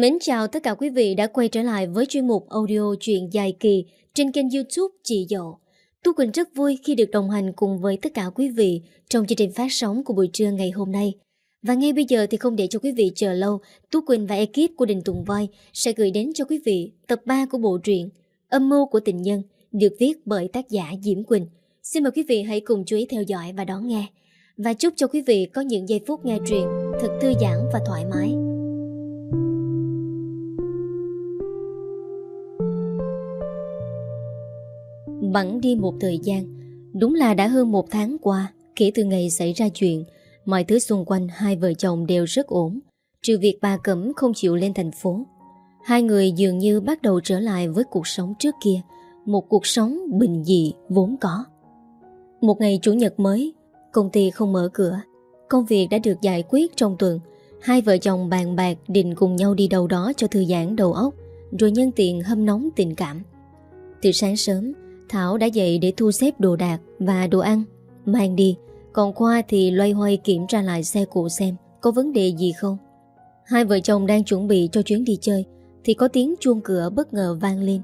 Mến chào tất cả quý vị đã quay trở lại với chuyên mục audio truyện dài kỳ trên kênh youtube Chị Dậu. Tu Quỳnh rất vui khi được đồng hành cùng với tất cả quý vị trong chương trình phát sóng của buổi trưa ngày hôm nay. Và ngay bây giờ thì không để cho quý vị chờ lâu, Tú Quỳnh và ekip của Đình Tùng Voi sẽ gửi đến cho quý vị tập 3 của bộ truyện Âm mưu của tình nhân được viết bởi tác giả Diễm Quỳnh. Xin mời quý vị hãy cùng chú ý theo dõi và đón nghe. Và chúc cho quý vị có những giây phút nghe truyện thật thư giãn và thoải mái. Bẵng đi một thời gian. Đúng là đã hơn một tháng qua, Kể từ ngày xảy ra chuyện, Mọi thứ xung quanh hai vợ chồng đều rất ổn, Trừ việc bà Cẩm không chịu lên thành phố. Hai người dường như bắt đầu trở lại với cuộc sống trước kia, Một cuộc sống bình dị vốn có. Một ngày chủ nhật mới, Công ty không mở cửa. Công việc đã được giải quyết trong tuần. Hai vợ chồng bàn bạc định cùng nhau đi đâu đó cho thư giãn đầu óc, Rồi nhân tiện hâm nóng tình cảm. Từ sáng sớm Thảo đã dậy để thu xếp đồ đạc và đồ ăn, mang đi. Còn Khoa thì loay hoay kiểm tra lại xe cộ xem có vấn đề gì không. Hai vợ chồng đang chuẩn bị cho chuyến đi chơi thì có tiếng chuông cửa bất ngờ vang lên.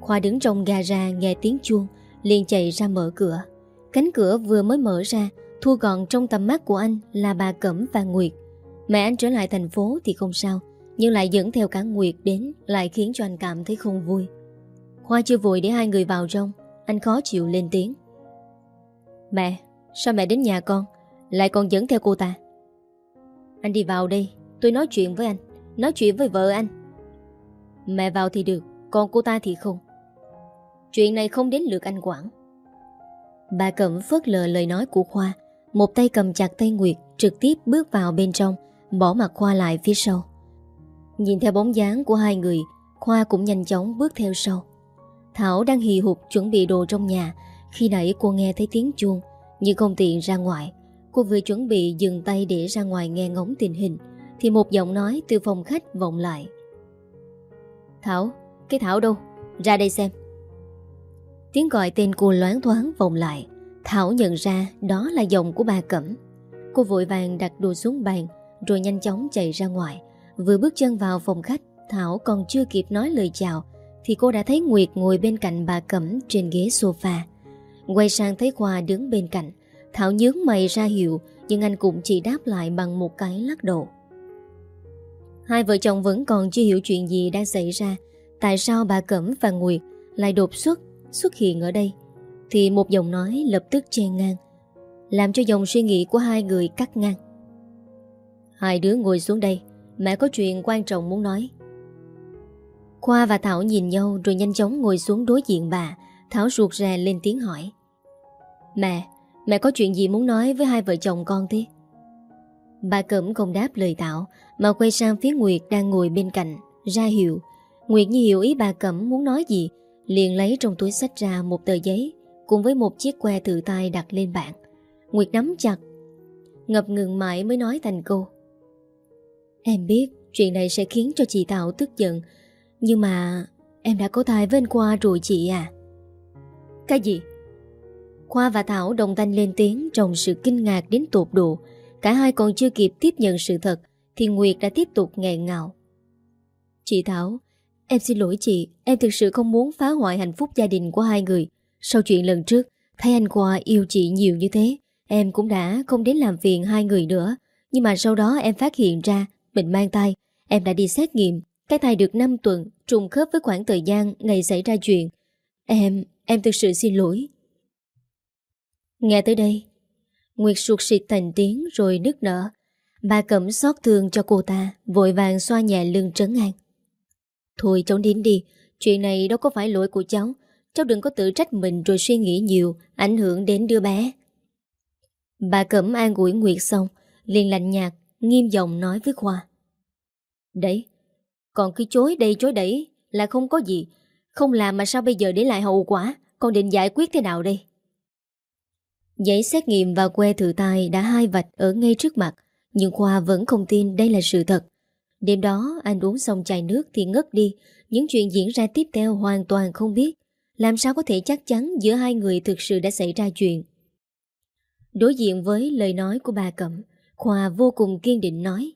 Khoa đứng trong gara nghe tiếng chuông, liền chạy ra mở cửa. Cánh cửa vừa mới mở ra, thua gọn trong tầm mắt của anh là bà Cẩm và Nguyệt. Mẹ anh trở lại thành phố thì không sao, nhưng lại dẫn theo cả Nguyệt đến lại khiến cho anh cảm thấy không vui. Hoa chưa vội để hai người vào trong. Anh khó chịu lên tiếng. Mẹ, sao mẹ đến nhà con? Lại còn dẫn theo cô ta. Anh đi vào đây Tôi nói chuyện với anh Nói chuyện với vợ anh. Mẹ vào thì được Còn cô ta thì không. Chuyện này không đến lượt anh quản. Bà Cẩm phớt lờ lời nói của Khoa Một tay cầm chặt tay Nguyệt Trực tiếp bước vào bên trong Bỏ mặt Khoa lại phía sau. Nhìn theo bóng dáng của hai người Khoa cũng nhanh chóng bước theo sau. Thảo đang hì hục chuẩn bị đồ trong nhà. Khi nãy cô nghe thấy tiếng chuông Nhưng không tiện ra ngoài. Cô vừa chuẩn bị dừng tay để ra ngoài nghe ngóng tình hình Thì một giọng nói từ phòng khách vọng lại. Thảo, cái Thảo đâu? Ra đây xem. Tiếng gọi tên cô loáng thoáng vọng lại. Thảo nhận ra đó là giọng của bà Cẩm. Cô vội vàng đặt đồ xuống bàn Rồi nhanh chóng chạy ra ngoài. Vừa bước chân vào phòng khách Thảo còn chưa kịp nói lời chào thì cô đã thấy Nguyệt ngồi bên cạnh bà Cẩm trên ghế sofa. Quay sang thấy Khoa đứng bên cạnh. Thảo nhướng mày ra hiệu, nhưng anh cũng chỉ đáp lại bằng một cái lắc đầu. Hai vợ chồng vẫn còn chưa hiểu chuyện gì đang xảy ra. Tại sao bà Cẩm và Nguyệt lại đột xuất xuất hiện ở đây? Thì một dòng nói lập tức chen ngang. Làm cho dòng suy nghĩ của hai người cắt ngang. Hai đứa ngồi xuống đây. Mẹ có chuyện quan trọng muốn nói. Khoa và Thảo nhìn nhau rồi nhanh chóng ngồi xuống đối diện bà. Thảo ruột rè lên tiếng hỏi. Mẹ, mẹ có chuyện gì muốn nói với hai vợ chồng con thế? Bà Cẩm không đáp lời Thảo mà quay sang phía Nguyệt đang ngồi bên cạnh, ra hiệu. Nguyệt như hiểu ý bà Cẩm muốn nói gì, liền lấy trong túi sách ra một tờ giấy cùng với một chiếc que tự tay đặt lên bàn. Nguyệt nắm chặt, ngập ngừng mãi mới nói thành câu. Em biết chuyện này sẽ khiến cho chị Thảo tức giận nhưng mà em đã có thai với anh Khoa rồi chị à. Cái gì? Khoa và Thảo đồng thanh lên tiếng trong sự kinh ngạc đến tột độ. Cả hai còn chưa kịp tiếp nhận sự thật Thì Nguyệt đã tiếp tục nghẹn ngào. Chị Thảo, Em xin lỗi chị, Em thực sự không muốn phá hoại hạnh phúc gia đình của hai người. Sau chuyện lần trước, Thấy anh Khoa yêu chị nhiều như thế, Em cũng đã không đến làm phiền hai người nữa. Nhưng mà sau đó em phát hiện ra, Mình mang tay Em đã đi xét nghiệm cái thai được 5 tuần trùng khớp với khoảng thời gian ngày xảy ra chuyện. Em, em thực sự xin lỗi. Nghe tới đây, Nguyệt sụt xịt thành tiếng rồi nức nở. Bà cẩm xót thương cho cô ta, vội vàng xoa nhẹ lưng trấn an. Thôi cháu đến đi, chuyện này đâu có phải lỗi của cháu. Cháu đừng có tự trách mình rồi suy nghĩ nhiều, ảnh hưởng đến đứa bé. Bà cẩm an ủi Nguyệt xong, liền lạnh nhạt, nghiêm giọng nói với Khoa. Đấy, còn cứ chối đây chối đẩy là không có gì. Không làm mà sao bây giờ để lại hậu quả? Con định giải quyết thế nào đây? Giấy xét nghiệm và que thử tai đã hai vạch ở ngay trước mặt. Nhưng Khoa vẫn không tin đây là sự thật. Đêm đó anh uống xong chai nước thì ngất đi. Những chuyện diễn ra tiếp theo hoàn toàn không biết. Làm sao có thể chắc chắn giữa hai người thực sự đã xảy ra chuyện. Đối diện với lời nói của bà Cẩm, Khoa vô cùng kiên định nói.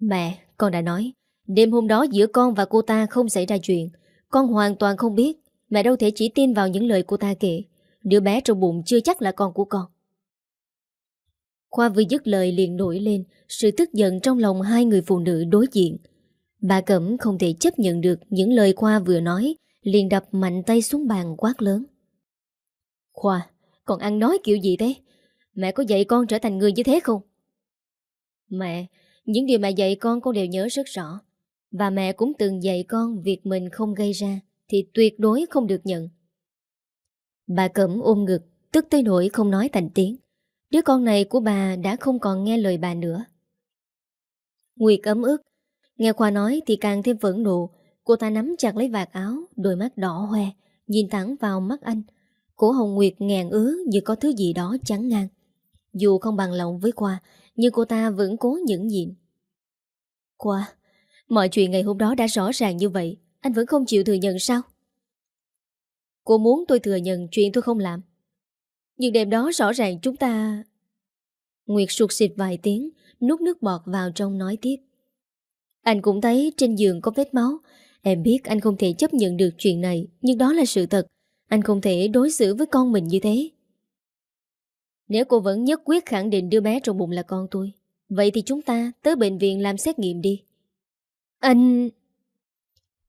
Mẹ, con đã nói, Đêm hôm đó giữa con và cô ta không xảy ra chuyện. Con hoàn toàn không biết, Mẹ đâu thể chỉ tin vào những lời cô ta kể. Đứa bé trong bụng chưa chắc là con của con. Khoa vừa dứt lời liền nổi lên Sự tức giận trong lòng hai người phụ nữ đối diện. Bà Cẩm không thể chấp nhận được Những lời Khoa vừa nói, Liền đập mạnh tay xuống bàn quát lớn. Khoa, Còn ăn nói kiểu gì thế? Mẹ có dạy con trở thành người như thế không? Mẹ, Những điều mẹ dạy con con đều nhớ rất rõ. Và mẹ cũng từng dạy con Việc mình không gây ra Thì tuyệt đối không được nhận. Bà Cẩm ôm ngực, Tức tới nỗi không nói thành tiếng. Đứa con này của bà đã không còn nghe lời bà nữa. Nguyệt ấm ức, Nghe Khoa nói thì càng thêm phẫn nộ. Cô ta nắm chặt lấy vạt áo, Đôi mắt đỏ hoe, Nhìn thẳng vào mắt anh. Cổ Hồng Nguyệt ngàn ứa như có thứ gì đó chắn ngang. Dù không bằng lòng với Khoa, Nhưng cô ta vẫn cố nhẫn nhịn. Khoa Mọi chuyện ngày hôm đó đã rõ ràng như vậy. Anh vẫn không chịu thừa nhận sao? Cô muốn tôi thừa nhận chuyện tôi không làm. Nhưng đêm đó rõ ràng chúng ta Nguyệt sụt xịt vài tiếng Nút nước bọt vào trong nói tiếp. Anh cũng thấy trên giường có vết máu. Em biết anh không thể chấp nhận được chuyện này, Nhưng đó là sự thật. Anh không thể đối xử với con mình như thế. Nếu cô vẫn nhất quyết khẳng định đứa bé trong bụng là con tôi, Vậy thì chúng ta tới bệnh viện làm xét nghiệm đi. Anh...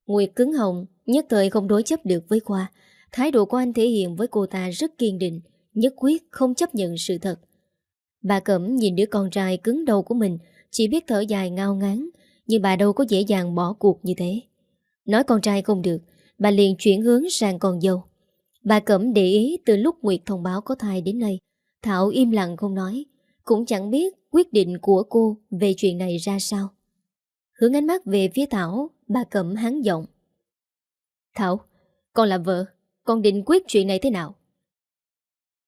Nguyệt cứng hồng Nhất thời không đối chấp được với Khoa. Thái độ của anh thể hiện với cô ta rất kiên định, Nhất quyết không chấp nhận sự thật. Bà Cẩm nhìn đứa con trai cứng đầu của mình, Chỉ biết thở dài ngao ngán, Nhưng bà đâu có dễ dàng bỏ cuộc như thế. Nói con trai không được, Bà liền chuyển hướng sang con dâu. Bà Cẩm để ý từ lúc Nguyệt thông báo có thai đến nay, Thảo im lặng không nói, Cũng chẳng biết quyết định của cô Về chuyện này ra sao. Hướng ánh mắt về phía Thảo Bà Cẩm hắn giọng. Thảo, con là vợ Con định quyết chuyện này thế nào?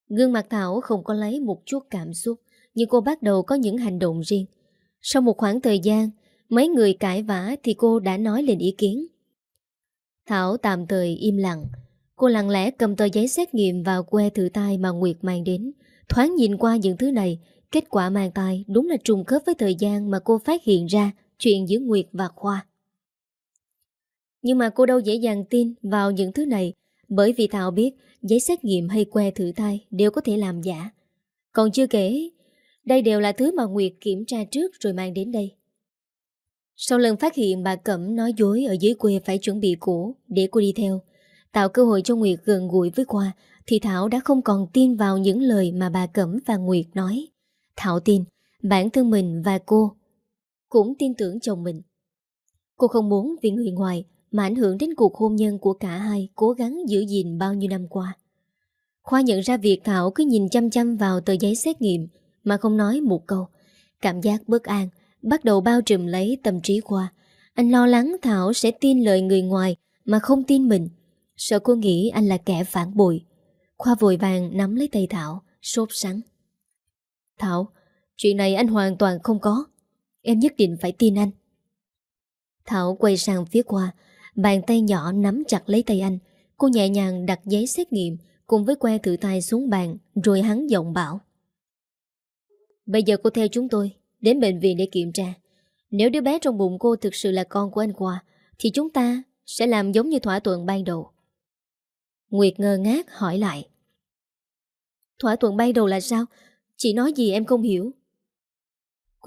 Gương mặt Thảo không có lấy một chút cảm xúc Nhưng cô bắt đầu có những hành động riêng. Sau một khoảng thời gian Mấy người cãi vã thì cô đã nói lên ý kiến. Thảo tạm thời im lặng. Cô lặng lẽ cầm tờ giấy xét nghiệm vào que thử tai mà Nguyệt mang đến Thoáng nhìn qua những thứ này Kết quả mang tai đúng là trùng khớp với thời gian mà cô phát hiện ra chuyện giữa Nguyệt và Khoa. Nhưng mà cô đâu dễ dàng tin vào những thứ này bởi vì Thảo biết giấy xét nghiệm hay que thử thai đều có thể làm giả. Còn chưa kể, đây đều là thứ mà Nguyệt kiểm tra trước rồi mang đến đây. Sau lần phát hiện bà Cẩm nói dối ở dưới quê phải chuẩn bị cũ để cô đi theo, tạo cơ hội cho Nguyệt gần gũi với Khoa, thì Thảo đã không còn tin vào những lời mà bà Cẩm và Nguyệt nói. Thảo tin, bản thân mình và cô cũng tin tưởng chồng mình. Cô không muốn vì người ngoài mà ảnh hưởng đến cuộc hôn nhân của cả hai cố gắng giữ gìn bao nhiêu năm qua. Khoa nhận ra việc Thảo cứ nhìn chăm chăm vào tờ giấy xét nghiệm mà không nói một câu. Cảm giác bất an bắt đầu bao trùm lấy tâm trí Khoa. Anh lo lắng Thảo sẽ tin lời người ngoài mà không tin mình. Sợ cô nghĩ anh là kẻ phản bội. Khoa vội vàng nắm lấy tay Thảo, sốt sắng. Thảo, chuyện này anh hoàn toàn không có. Em nhất định phải tin anh. Thảo quay sang phía qua, Bàn tay nhỏ nắm chặt lấy tay anh. Cô nhẹ nhàng đặt giấy xét nghiệm Cùng với que thử tay xuống bàn Rồi hắn giọng bảo. Bây giờ cô theo chúng tôi Đến bệnh viện để kiểm tra. Nếu đứa bé trong bụng cô thực sự là con của anh Khoa Thì chúng ta sẽ làm giống như thỏa thuận ban đầu. Nguyệt ngơ ngác hỏi lại. Thỏa thuận ban đầu là sao? Chị nói gì em không hiểu.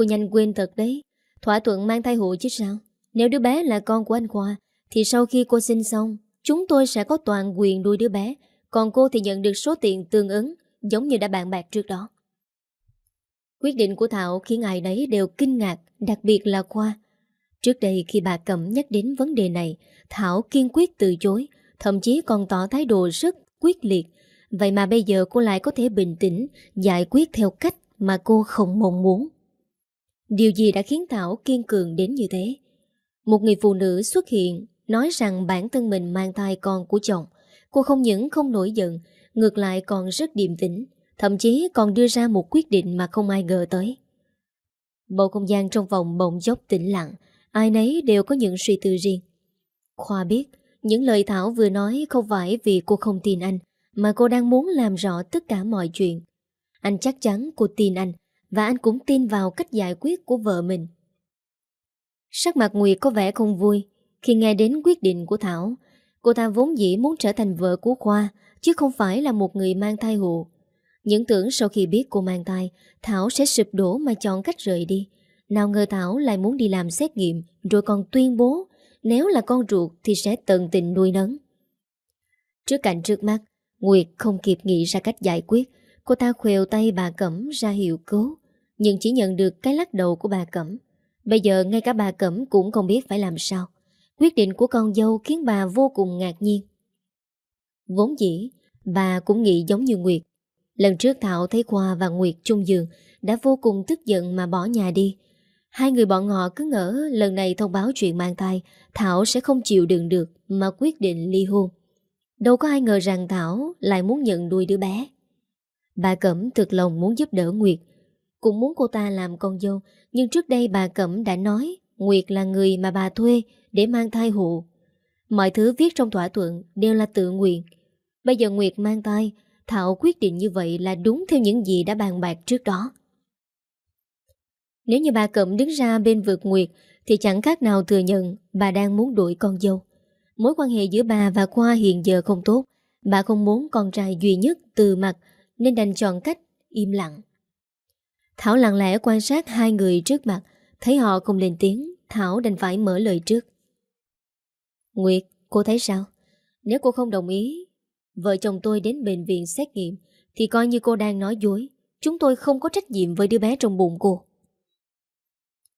Cô nhanh quên thật đấy. Thỏa thuận mang thai hộ chứ sao? Nếu đứa bé là con của anh Khoa, thì sau khi cô sinh xong, Chúng tôi sẽ có toàn quyền nuôi đứa bé. Còn cô thì nhận được số tiền tương ứng, Giống như đã bàn bạc trước đó. Quyết định của Thảo khiến ai nấy đều kinh ngạc, Đặc biệt là Khoa. Trước đây khi bà Cẩm nhắc đến vấn đề này, Thảo kiên quyết từ chối, Thậm chí còn tỏ thái độ rất quyết liệt. Vậy mà bây giờ cô lại có thể bình tĩnh, Giải quyết theo cách mà cô không mong muốn. Điều gì đã khiến Thảo kiên cường đến như thế? Một người phụ nữ xuất hiện, Nói rằng bản thân mình mang thai con của chồng. Cô không những không nổi giận, Ngược lại còn rất điềm tĩnh, Thậm chí còn đưa ra một quyết định mà không ai ngờ tới. Bầu không gian trong vòng bỗng dốc tĩnh lặng, Ai nấy đều có những suy tư riêng. Khoa biết, Những lời Thảo vừa nói không phải vì cô không tin anh, Mà cô đang muốn làm rõ tất cả mọi chuyện. Anh chắc chắn cô tin anh và anh cũng tin vào cách giải quyết của vợ mình. Sắc mặt Nguyệt có vẻ không vui Khi nghe đến quyết định của Thảo. Cô ta vốn dĩ muốn trở thành vợ của Khoa, Chứ không phải là một người mang thai hộ. Những tưởng sau khi biết cô mang thai, Thảo sẽ sụp đổ mà chọn cách rời đi. Nào ngờ Thảo lại muốn đi làm xét nghiệm, Rồi còn tuyên bố Nếu là con ruột thì sẽ tận tình nuôi nấng. Trước cảnh trước mắt, Nguyệt không kịp nghĩ ra cách giải quyết. Cô ta khuều tay bà Cẩm ra hiệu cứu. Nhưng chỉ nhận được cái lắc đầu của bà Cẩm. Bây giờ ngay cả bà Cẩm cũng không biết phải làm sao. Quyết định của con dâu khiến bà vô cùng ngạc nhiên. Vốn dĩ, Bà cũng nghĩ giống như Nguyệt. Lần trước Thảo thấy Khoa và Nguyệt chung giường, Đã vô cùng tức giận mà bỏ nhà đi. Hai người bọn họ cứ ngỡ Lần này thông báo chuyện mang thai, Thảo sẽ không chịu đựng được Mà quyết định ly hôn. Đâu có ai ngờ rằng Thảo lại muốn nhận nuôi đứa bé. Bà Cẩm thực lòng muốn giúp đỡ Nguyệt cũng muốn cô ta làm con dâu, Nhưng trước đây bà Cẩm đã nói Nguyệt là người mà bà thuê Để mang thai hộ. Mọi thứ viết trong thỏa thuận đều là tự nguyện. Bây giờ Nguyệt mang thai, Thảo quyết định như vậy là đúng theo những gì đã bàn bạc trước đó. Nếu như bà Cẩm đứng ra bên vực Nguyệt, Thì chẳng khác nào thừa nhận Bà đang muốn đuổi con dâu. Mối quan hệ giữa bà và Khoa hiện giờ không tốt. Bà không muốn con trai duy nhất từ mặt, Nên đành chọn cách im lặng. Thảo lặng lẽ quan sát hai người trước mặt Thấy họ không lên tiếng Thảo đành phải mở lời trước. Nguyệt, cô thấy sao? Nếu cô không đồng ý Vợ chồng tôi đến bệnh viện xét nghiệm Thì coi như cô đang nói dối. Chúng tôi không có trách nhiệm với đứa bé trong bụng cô.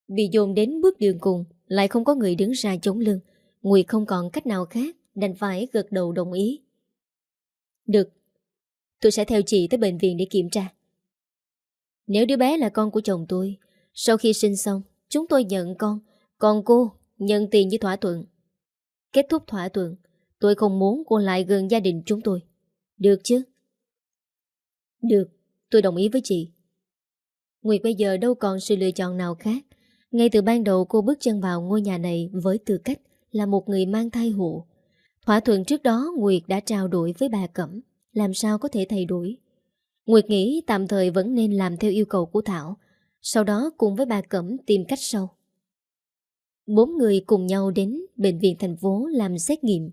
Bị dồn đến bước đường cùng Lại không có người đứng ra chống lưng. Nguyệt không còn cách nào khác Đành phải gật đầu đồng ý. Được Tôi sẽ theo chị tới bệnh viện để kiểm tra. Nếu đứa bé là con của chồng tôi Sau khi sinh xong Chúng tôi nhận con Còn cô nhận tiền như thỏa thuận. Kết thúc thỏa thuận Tôi không muốn cô lại gần gia đình chúng tôi. Được chứ? Được Tôi đồng ý với chị. Nguyệt bây giờ đâu còn sự lựa chọn nào khác. Ngay từ ban đầu cô bước chân vào ngôi nhà này Với tư cách là một người mang thai hộ. Thỏa thuận trước đó Nguyệt đã trao đổi với bà Cẩm, làm sao có thể thay đổi. Nguyệt nghĩ tạm thời vẫn nên làm theo yêu cầu của Thảo, sau đó cùng với bà Cẩm tìm cách sâu. Bốn người cùng nhau đến bệnh viện thành phố làm xét nghiệm.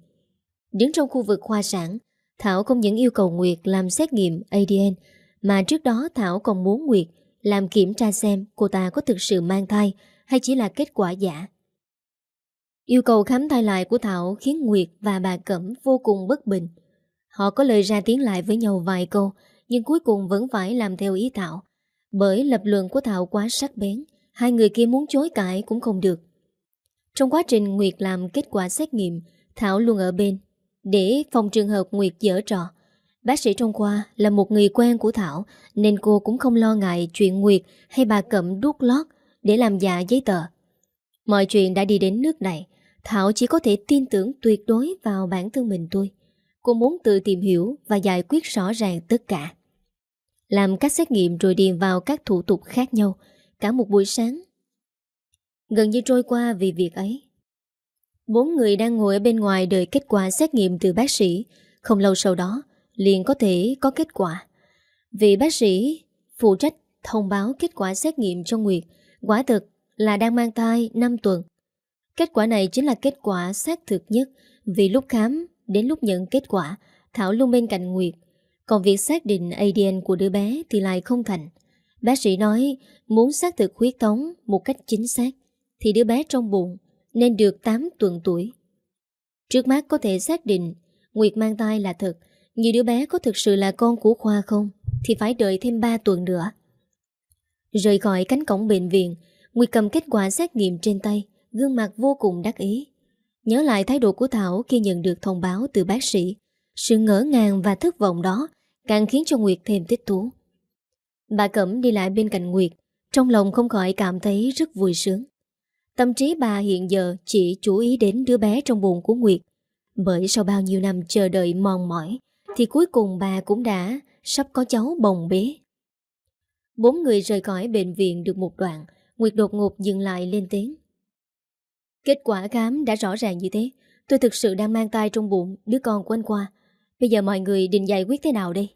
Đứng trong khu vực khoa sản, Thảo không những yêu cầu Nguyệt làm xét nghiệm ADN, mà trước đó Thảo còn muốn Nguyệt làm kiểm tra xem cô ta có thực sự mang thai hay chỉ là kết quả giả. Yêu cầu khám thai lại của Thảo khiến Nguyệt và bà Cẩm vô cùng bất bình. Họ có lời ra tiếng lại với nhau vài câu, nhưng cuối cùng vẫn phải làm theo ý Thảo. Bởi lập luận của Thảo quá sắc bén, hai người kia muốn chối cãi cũng không được. Trong quá trình Nguyệt làm kết quả xét nghiệm, Thảo luôn ở bên, để phòng trường hợp Nguyệt dở trò. Bác sĩ trong khoa là một người quen của Thảo, nên cô cũng không lo ngại chuyện Nguyệt hay bà Cẩm đút lót để làm giả giấy tờ. Mọi chuyện đã đi đến nước này, Thảo chỉ có thể tin tưởng tuyệt đối vào bản thân mình tôi. Cô muốn tự tìm hiểu và giải quyết rõ ràng tất cả. Làm các xét nghiệm rồi điền vào các thủ tục khác nhau, cả một buổi sáng. Gần như trôi qua vì việc ấy. Bốn người đang ngồi ở bên ngoài đợi kết quả xét nghiệm từ bác sĩ. Không lâu sau đó, liền có thể có kết quả. Vì bác sĩ phụ trách thông báo kết quả xét nghiệm cho Nguyệt, quả thực là đang mang thai 5 tuần. Kết quả này chính là kết quả xác thực nhất vì lúc khám đến lúc nhận kết quả Thảo luôn bên cạnh Nguyệt. Còn việc xác định ADN của đứa bé thì lại không thành. Bác sĩ nói muốn xác thực huyết thống một cách chính xác thì đứa bé trong bụng nên được 8 tuần tuổi. Trước mắt có thể xác định Nguyệt mang thai là thật nhưng đứa bé có thực sự là con của Khoa không thì phải đợi thêm 3 tuần nữa. Rời khỏi cánh cổng bệnh viện Nguyệt cầm kết quả xét nghiệm trên tay gương mặt vô cùng đắc ý. Nhớ lại thái độ của Thảo khi nhận được thông báo từ bác sĩ, sự ngỡ ngàng và thất vọng đó càng khiến cho Nguyệt thêm thích thú. Bà Cẩm đi lại bên cạnh Nguyệt, trong lòng không khỏi cảm thấy rất vui sướng. Tâm trí bà hiện giờ chỉ chú ý đến đứa bé trong bụng của Nguyệt, bởi sau bao nhiêu năm chờ đợi mòn mỏi, thì cuối cùng bà cũng đã sắp có cháu bồng bế. Bốn người rời khỏi bệnh viện được một đoạn, Nguyệt đột ngột dừng lại lên tiếng. Kết quả khám đã rõ ràng như thế Tôi thực sự đang mang tay trong bụng Đứa con của anh qua Bây giờ mọi người định giải quyết thế nào đây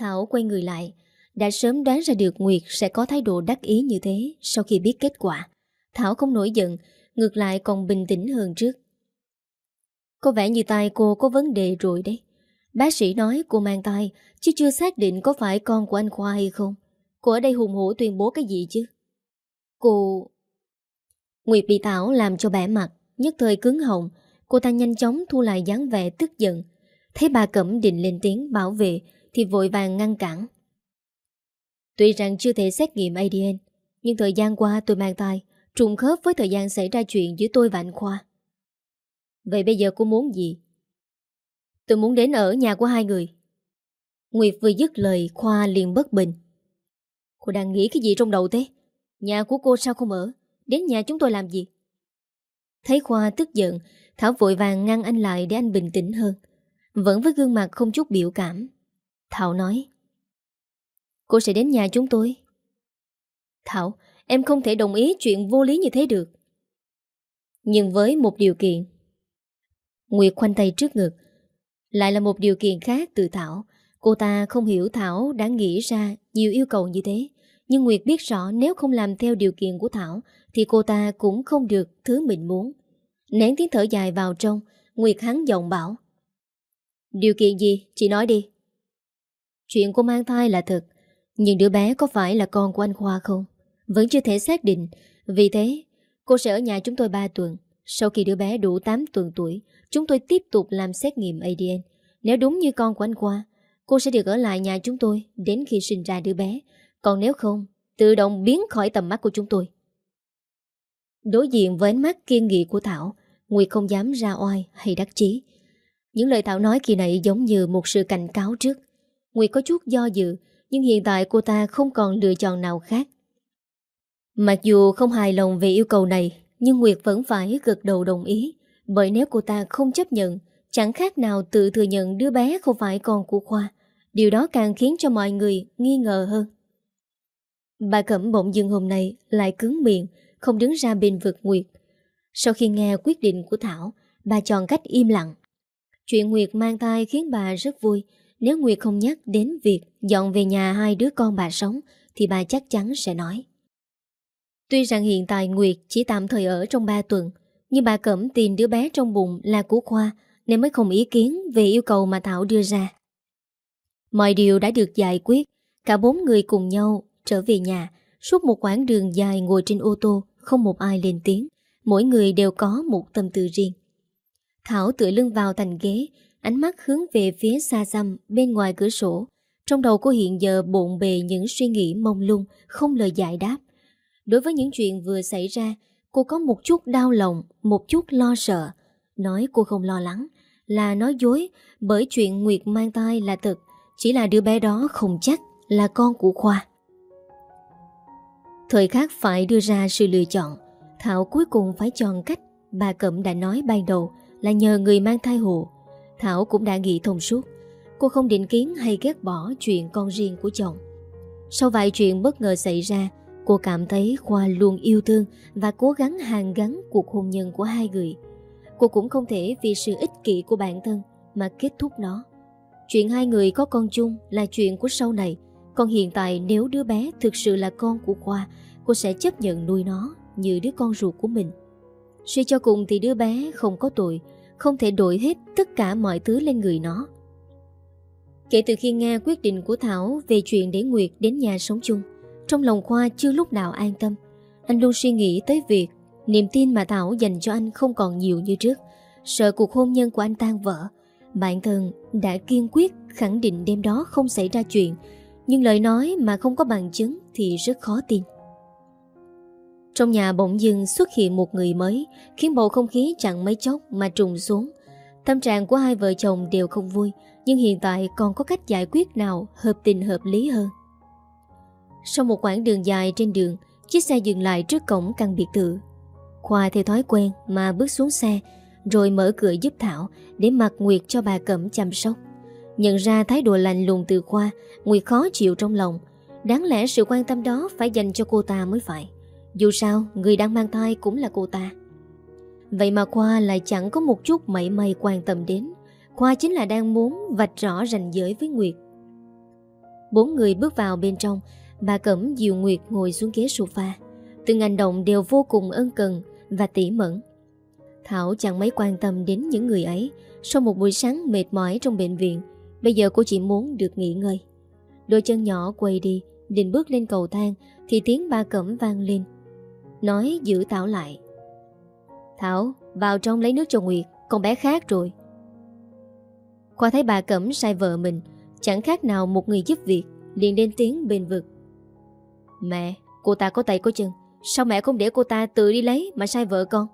Thảo quay người lại Đã sớm đoán ra được Nguyệt sẽ có thái độ đắc ý như thế Sau khi biết kết quả Thảo không nổi giận, ngược lại còn bình tĩnh hơn trước. Có vẻ như tai cô có vấn đề rồi đấy. Bác sĩ nói cô mang tai, chứ chưa xác định có phải con của anh Khoa hay không. Cô ở đây hùng hổ tuyên bố cái gì chứ? Cô... Nguyệt bị Thảo làm cho bẻ mặt, nhất thời cứng họng. Cô ta nhanh chóng thu lại dáng vẻ tức giận. Thấy bà Cẩm định lên tiếng bảo vệ thì vội vàng ngăn cản. Tuy rằng chưa thể xét nghiệm ADN, nhưng thời gian qua tôi mang tai, trùng khớp với thời gian xảy ra chuyện giữa tôi và anh Khoa. Vậy bây giờ cô muốn gì? Tôi muốn đến ở nhà của hai người. Nguyệt vừa dứt lời Khoa liền bất bình. Cô đang nghĩ cái gì trong đầu thế? Nhà của cô sao không ở? Đến nhà chúng tôi làm gì? Thấy Khoa tức giận, Thảo vội vàng ngăn anh lại để anh bình tĩnh hơn. Vẫn với gương mặt không chút biểu cảm. Thảo nói. Cô sẽ đến nhà chúng tôi. Thảo, em không thể đồng ý chuyện vô lý như thế được. Nhưng với một điều kiện. Nguyệt khoanh tay trước ngực. Lại là một điều kiện khác từ Thảo. Cô ta không hiểu Thảo đã nghĩ ra nhiều yêu cầu như thế. Nhưng Nguyệt biết rõ nếu không làm theo điều kiện của Thảo thì cô ta cũng không được thứ mình muốn. Nén tiếng thở dài vào trong, Nguyệt hắn giọng bảo. Điều kiện gì? Chị nói đi. Chuyện cô mang thai là thật, nhưng đứa bé có phải là con của anh Khoa không? Vẫn chưa thể xác định. Vì thế, cô sẽ ở nhà chúng tôi 3 tuần. Sau khi đứa bé đủ 8 tuần tuổi, chúng tôi tiếp tục làm xét nghiệm ADN. Nếu đúng như con của anh Khoa, cô sẽ được ở lại nhà chúng tôi đến khi sinh ra đứa bé. Còn nếu không, tự động biến khỏi tầm mắt của chúng tôi. Đối diện với ánh mắt kiên nghị của Thảo, Nguyệt không dám ra oai hay đắc chí. Những lời Thảo nói kỳ này giống như một sự cảnh cáo trước. Nguyệt có chút do dự, nhưng hiện tại cô ta không còn lựa chọn nào khác. Mặc dù không hài lòng về yêu cầu này, nhưng Nguyệt vẫn phải gật đầu đồng ý, bởi nếu cô ta không chấp nhận, chẳng khác nào tự thừa nhận đứa bé không phải con của Khoa. Điều đó càng khiến cho mọi người nghi ngờ hơn. Bà Cẩm bỗng dưng hôm nay lại cứng miệng, không đứng ra bên vực Nguyệt. Sau khi nghe quyết định của Thảo, bà chọn cách im lặng. Chuyện Nguyệt mang thai khiến bà rất vui. Nếu Nguyệt không nhắc đến việc dọn về nhà hai đứa con bà sống, thì bà chắc chắn sẽ nói. Tuy rằng hiện tại Nguyệt chỉ tạm thời ở trong 3 tuần, nhưng bà Cẩm tin đứa bé trong bụng là của Khoa nên mới không ý kiến về yêu cầu mà Thảo đưa ra. Mọi điều đã được giải quyết, cả bốn người cùng nhau trở về nhà, suốt một quãng đường dài ngồi trên ô tô, không một ai lên tiếng, mỗi người đều có một tâm tư riêng. Thảo tựa lưng vào thành ghế, ánh mắt hướng về phía xa xăm bên ngoài cửa sổ. Trong đầu cô hiện giờ bộn bề những suy nghĩ mông lung, không lời giải đáp. Đối với những chuyện vừa xảy ra, cô có một chút đau lòng, một chút lo sợ. Nói cô không lo lắng, là nói dối bởi chuyện Nguyệt mang tai là thật, chỉ là đứa bé đó không chắc là con của Khoa. Thời khắc phải đưa ra sự lựa chọn, Thảo cuối cùng phải chọn cách bà Cẩm đã nói ban đầu là nhờ người mang thai hộ. Thảo cũng đã nghĩ thông suốt, cô không định kiến hay ghét bỏ chuyện con riêng của chồng. Sau vài chuyện bất ngờ xảy ra, Cô cảm thấy Khoa luôn yêu thương và cố gắng hàn gắn cuộc hôn nhân của hai người. Cô cũng không thể vì sự ích kỷ của bản thân mà kết thúc nó. Chuyện hai người có con chung là chuyện của sau này. Còn hiện tại nếu đứa bé thực sự là con của Khoa, cô sẽ chấp nhận nuôi nó như đứa con ruột của mình. Suy cho cùng thì đứa bé không có tội, không thể đổi hết tất cả mọi thứ lên người nó. Kể từ khi nghe quyết định của Thảo về chuyện để Nguyệt đến nhà sống chung, trong lòng Khoa chưa lúc nào an tâm. Anh luôn suy nghĩ tới việc Niềm tin mà Thảo dành cho anh không còn nhiều như trước. Sợ cuộc hôn nhân của anh tan vỡ Bạn thân đã kiên quyết khẳng định đêm đó không xảy ra chuyện Nhưng lời nói mà không có bằng chứng thì rất khó tin. Trong nhà bỗng dưng xuất hiện một người mới, Khiến bầu không khí chẳng mấy chốc mà trùng xuống. Tâm trạng của hai vợ chồng đều không vui, Nhưng hiện tại còn có cách giải quyết nào hợp tình hợp lý hơn? Sau một quãng đường dài trên đường, Chiếc xe dừng lại trước cổng căn biệt thự. Khoa theo thói quen mà bước xuống xe, Rồi mở cửa giúp Thảo Để mặc Nguyệt cho bà Cẩm chăm sóc. Nhận ra thái độ lạnh lùng từ Khoa, Nguyệt khó chịu trong lòng. Đáng lẽ sự quan tâm đó phải dành cho cô ta mới phải. Dù sao, Người đang mang thai cũng là cô ta. Vậy mà Khoa lại chẳng có một chút mảy may quan tâm đến. Khoa chính là đang muốn vạch rõ ranh giới với Nguyệt. Bốn người bước vào bên trong, Bà Cẩm dìu Nguyệt ngồi xuống ghế sofa. Từng hành động đều vô cùng ân cần Và tỉ mẫn Thảo chẳng mấy quan tâm đến những người ấy. Sau một buổi sáng mệt mỏi trong bệnh viện, Bây giờ cô chỉ muốn được nghỉ ngơi. Đôi chân nhỏ quay đi, Định bước lên cầu thang Thì tiếng ba cẩm vang lên. Nói giữ Thảo lại. Thảo, vào trong lấy nước cho Nguyệt, Con bé khác rồi. Khoa thấy bà Cẩm sai vợ mình, Chẳng khác nào một người giúp việc, liền lên tiếng bên vực. Mẹ, Cô ta có tay có chân, Sao mẹ không để cô ta tự đi lấy Mà sai vợ con?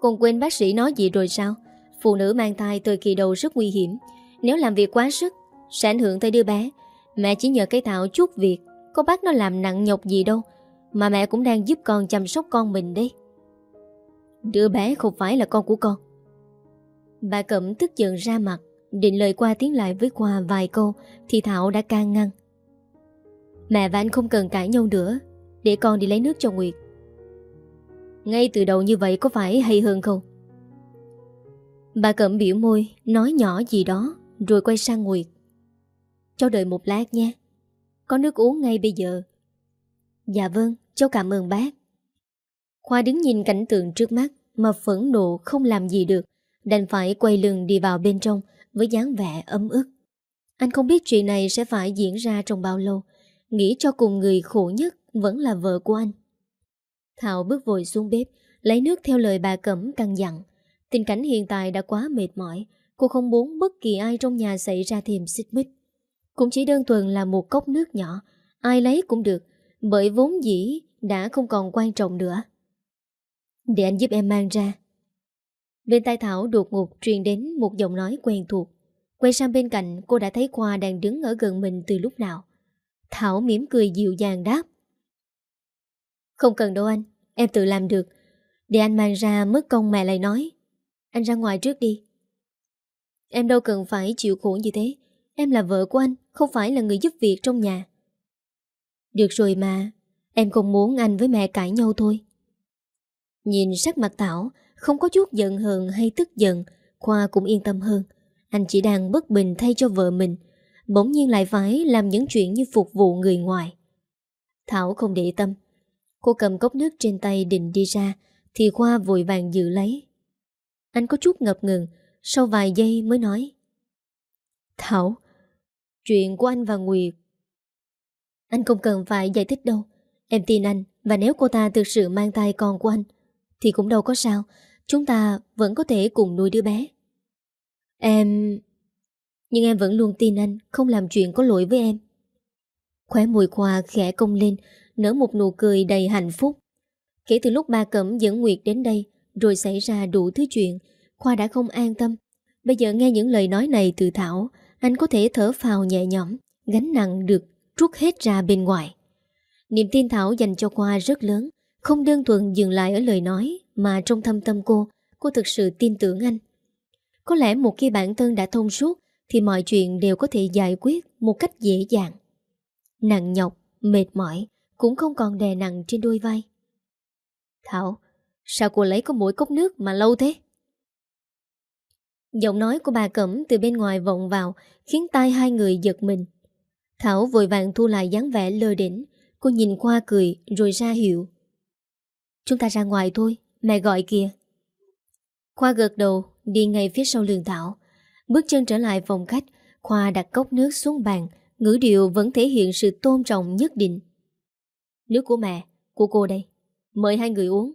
Con quên bác sĩ nói gì rồi sao? Phụ nữ mang thai thời kỳ đầu rất nguy hiểm, Nếu làm việc quá sức, Sẽ ảnh hưởng tới đứa bé. Mẹ chỉ nhờ cái thảo chút việc, Có bác nó làm nặng nhọc gì đâu mà mẹ cũng đang giúp con chăm sóc con mình đấy Đứa bé không phải là con của con. Bà Cẩm tức giận ra mặt, Định lời qua tiếng lại với Khoa vài câu Thì Thảo đã can ngăn. Mẹ và anh không cần cãi nhau nữa, Để con đi lấy nước cho Nguyệt. Ngay từ đầu như vậy có phải hay hơn không? Bà Cẩm biểu môi, Nói nhỏ gì đó, Rồi quay sang Nguyệt. Cháu đợi một lát nha Có nước uống ngay bây giờ. Dạ vâng, cháu cảm ơn bác. Khoa đứng nhìn cảnh tượng trước mắt Mà phẫn nộ không làm gì được Đành phải quay lưng đi vào bên trong Với dáng vẻ ấm ức. Anh không biết chuyện này sẽ phải diễn ra trong bao lâu Nghĩ cho cùng người khổ nhất Vẫn là vợ của anh. Thảo bước vội xuống bếp Lấy nước theo lời bà Cẩm căn dặn. Tình cảnh hiện tại đã quá mệt mỏi Cô không muốn bất kỳ ai trong nhà xảy ra thêm xích mích. Cũng chỉ đơn thuần là một cốc nước nhỏ Ai lấy cũng được bởi vốn dĩ đã không còn quan trọng nữa Để anh giúp em mang ra Bên tai Thảo đột ngột truyền đến một giọng nói quen thuộc. Quay sang bên cạnh cô đã thấy Khoa đang đứng ở gần mình từ lúc nào. Thảo mỉm cười dịu dàng đáp. Không cần đâu anh, em tự làm được. Để anh mang ra mất công mẹ lại nói. Anh ra ngoài trước đi. Em đâu cần phải chịu khổ như thế. Em là vợ của anh, không phải là người giúp việc trong nhà. Được rồi mà, em không muốn anh với mẹ cãi nhau thôi. Nhìn sắc mặt Thảo, không có chút giận hờn hay tức giận Khoa cũng yên tâm hơn. Anh chỉ đang bất bình thay cho vợ mình Bỗng nhiên lại phải làm những chuyện như phục vụ người ngoài. Thảo không để tâm. Cô cầm cốc nước trên tay định đi ra Thì Khoa vội vàng giữ lấy. Anh có chút ngập ngừng Sau vài giây mới nói. Thảo Chuyện của anh và Nguyệt anh không cần phải giải thích đâu. Em tin anh, Và nếu cô ta thực sự mang thai con của anh, Thì cũng đâu có sao. Chúng ta vẫn có thể cùng nuôi đứa bé. Em... Nhưng em vẫn luôn tin anh, Không làm chuyện có lỗi với em. Khóe mùi khoa khẽ công lên, Nở một nụ cười đầy hạnh phúc. Kể từ lúc ba Cẩm dẫn Nguyệt đến đây, Rồi xảy ra đủ thứ chuyện, Khoa đã không an tâm. Bây giờ nghe những lời nói này từ Thảo, Anh có thể thở phào nhẹ nhõm, Gánh nặng được trút hết ra bên ngoài Niềm tin Thảo dành cho Khoa rất lớn Không đơn thuần dừng lại ở lời nói mà trong thâm tâm cô, cô thực sự tin tưởng anh. Có lẽ một khi bản thân đã thông suốt thì mọi chuyện đều có thể giải quyết một cách dễ dàng. Nặng nhọc, mệt mỏi cũng không còn đè nặng trên đôi vai. Thảo, sao cô lấy có mỗi cốc nước mà lâu thế? Giọng nói của bà Cẩm từ bên ngoài vọng vào khiến tai hai người giật mình. Thảo vội vàng thu lại dáng vẻ lơ đỉnh. Cô nhìn qua cười rồi ra hiệu. Chúng ta ra ngoài thôi, Mẹ gọi kìa. Khoa gật đầu Đi ngay phía sau lường Thảo. Bước chân trở lại phòng khách Khoa đặt cốc nước xuống bàn. Ngữ điệu vẫn thể hiện sự tôn trọng nhất định. Nước của mẹ Của cô đây. Mời hai người uống.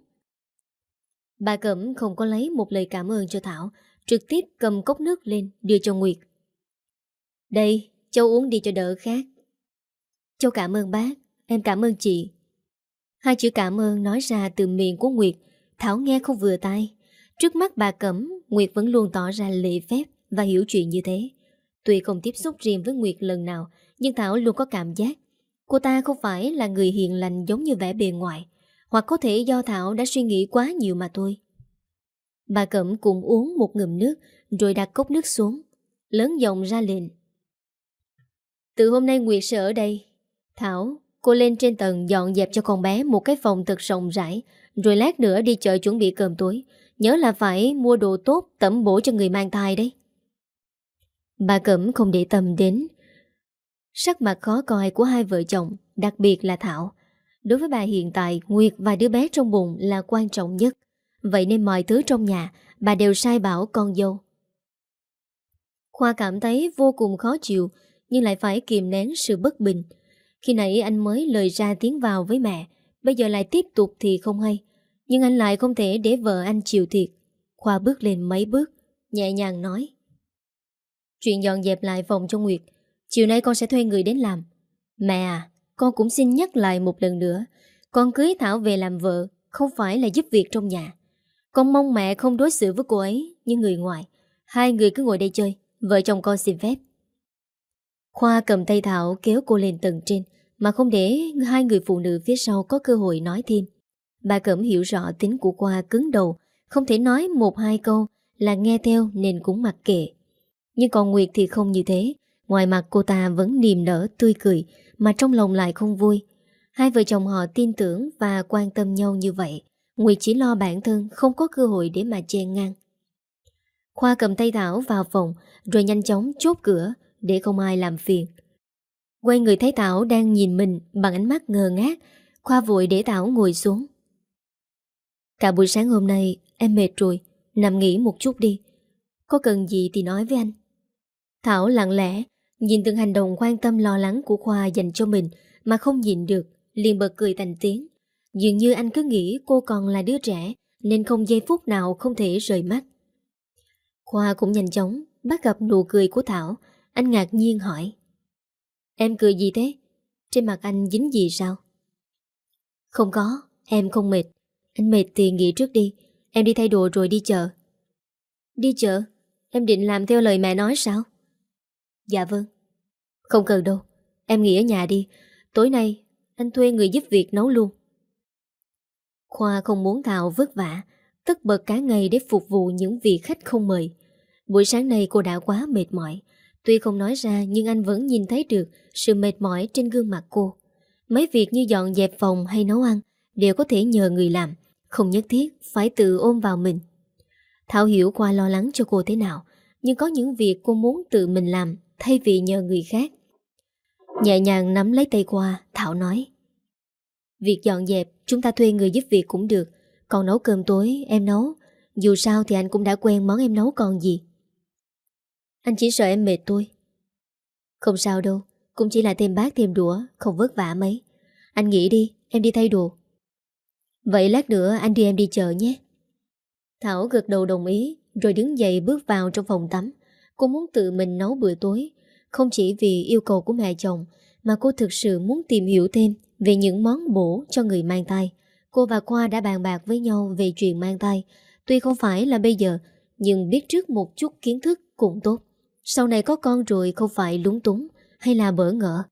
Bà Cẩm không có lấy một lời cảm ơn cho Thảo Trực tiếp cầm cốc nước lên Đưa cho Nguyệt. Đây cháu uống đi cho đỡ khác Cháu cảm ơn bác, Em cảm ơn chị. Hai chữ cảm ơn nói ra từ miệng của Nguyệt, Thảo nghe không vừa tai. Trước mắt bà Cẩm, Nguyệt vẫn luôn tỏ ra lệ phép Và hiểu chuyện như thế. Tuy không tiếp xúc riêng với Nguyệt lần nào, Nhưng Thảo luôn có cảm giác. Cô ta không phải là người hiền lành giống như vẻ bề ngoài, Hoặc có thể do Thảo đã suy nghĩ quá nhiều mà thôi. Bà Cẩm cùng uống một ngụm nước, Rồi đặt cốc nước xuống, Lớn giọng ra lệnh. Từ hôm nay Nguyệt sẽ ở đây. Thảo, cô lên trên tầng dọn dẹp cho con bé một cái phòng thật rộng rãi rồi lát nữa đi chợ chuẩn bị cơm tối. Nhớ là phải mua đồ tốt tẩm bổ cho người mang thai đấy. Bà Cẩm không để tâm đến. Sắc mặt khó coi của hai vợ chồng Đặc biệt là Thảo. Đối với bà hiện tại, Nguyệt và đứa bé trong bụng là quan trọng nhất. Vậy nên mọi thứ trong nhà, bà đều sai bảo con dâu. Khoa cảm thấy vô cùng khó chịu, nhưng lại phải kìm nén sự bất bình. Khi nãy anh mới lời ra tiếng vào với mẹ, bây giờ lại tiếp tục thì không hay. Nhưng anh lại không thể để vợ anh chịu thiệt. Khoa bước lên mấy bước, nhẹ nhàng nói. Chuyện dọn dẹp lại phòng cho Nguyệt, chiều nay con sẽ thuê người đến làm. Mẹ à, con cũng xin nhắc lại một lần nữa, con cưới Thảo về làm vợ, không phải là giúp việc trong nhà. Con mong mẹ không đối xử với cô ấy như người ngoài. Hai người cứ ngồi đây chơi, vợ chồng con xin phép. Khoa cầm tay Thảo kéo cô lên tầng trên, mà không để hai người phụ nữ phía sau có cơ hội nói thêm. Bà Cẩm hiểu rõ tính của Khoa cứng đầu, không thể nói một hai câu là nghe theo nên cũng mặc kệ. Nhưng còn Nguyệt thì không như thế, ngoài mặt cô ta vẫn niềm nở tươi cười, mà trong lòng lại không vui. Hai vợ chồng họ tin tưởng và quan tâm nhau như vậy. Nguyệt chỉ lo bản thân không có cơ hội để mà che ngang. Khoa cầm tay Thảo vào phòng rồi nhanh chóng chốt cửa để không ai làm phiền. Quay người thấy Thảo đang nhìn mình bằng ánh mắt ngờ ngác, Khoa vội để Thảo ngồi xuống. Cả buổi sáng hôm nay em mệt rồi, nằm nghỉ một chút đi. Có cần gì thì nói với anh. Thảo lặng lẽ, nhìn từng hành động quan tâm lo lắng của Khoa dành cho mình mà không nhìn được, liền bật cười thành tiếng. Dường như anh cứ nghĩ cô còn là đứa trẻ nên không giây phút nào không thể rời mắt. Khoa cũng nhanh chóng bắt gặp nụ cười của Thảo, anh ngạc nhiên hỏi. Em cười gì thế? Trên mặt anh dính gì sao? Không có, em không mệt. Anh mệt thì nghỉ trước đi, em đi thay đồ rồi đi chợ. Đi chợ? Em định làm theo lời mẹ nói sao? Dạ vâng. Không cần đâu, em nghỉ ở nhà đi. Tối nay anh thuê người giúp việc nấu luôn. Khoa không muốn Thảo vất vả, tất bật cả ngày để phục vụ những vị khách không mời. Buổi sáng nay cô đã quá mệt mỏi. Tuy không nói ra nhưng anh vẫn nhìn thấy được sự mệt mỏi trên gương mặt cô. Mấy việc như dọn dẹp phòng hay nấu ăn đều có thể nhờ người làm, không nhất thiết phải tự ôm vào mình. Thảo hiểu qua lo lắng cho cô thế nào, nhưng có những việc cô muốn tự mình làm thay vì nhờ người khác. Nhẹ nhàng nắm lấy tay qua, Thảo nói. Việc dọn dẹp chúng ta thuê người giúp việc cũng được, còn nấu cơm tối em nấu, dù sao thì anh cũng đã quen món em nấu còn gì. Anh chỉ sợ em mệt tôi. Không sao đâu, cũng chỉ là thêm bát thêm đũa, không vất vả mấy. Anh nghĩ đi, em đi thay đồ. Vậy lát nữa anh đi em đi chợ nhé. Thảo gật đầu đồng ý, rồi đứng dậy bước vào trong phòng tắm. Cô muốn tự mình nấu bữa tối, không chỉ vì yêu cầu của mẹ chồng, mà cô thực sự muốn tìm hiểu thêm về những món bổ cho người mang thai. Cô và Khoa đã bàn bạc với nhau về chuyện mang thai. Tuy không phải là bây giờ, nhưng biết trước một chút kiến thức cũng tốt. Sau này có con rồi không phải lúng túng hay là bỡ ngỡ.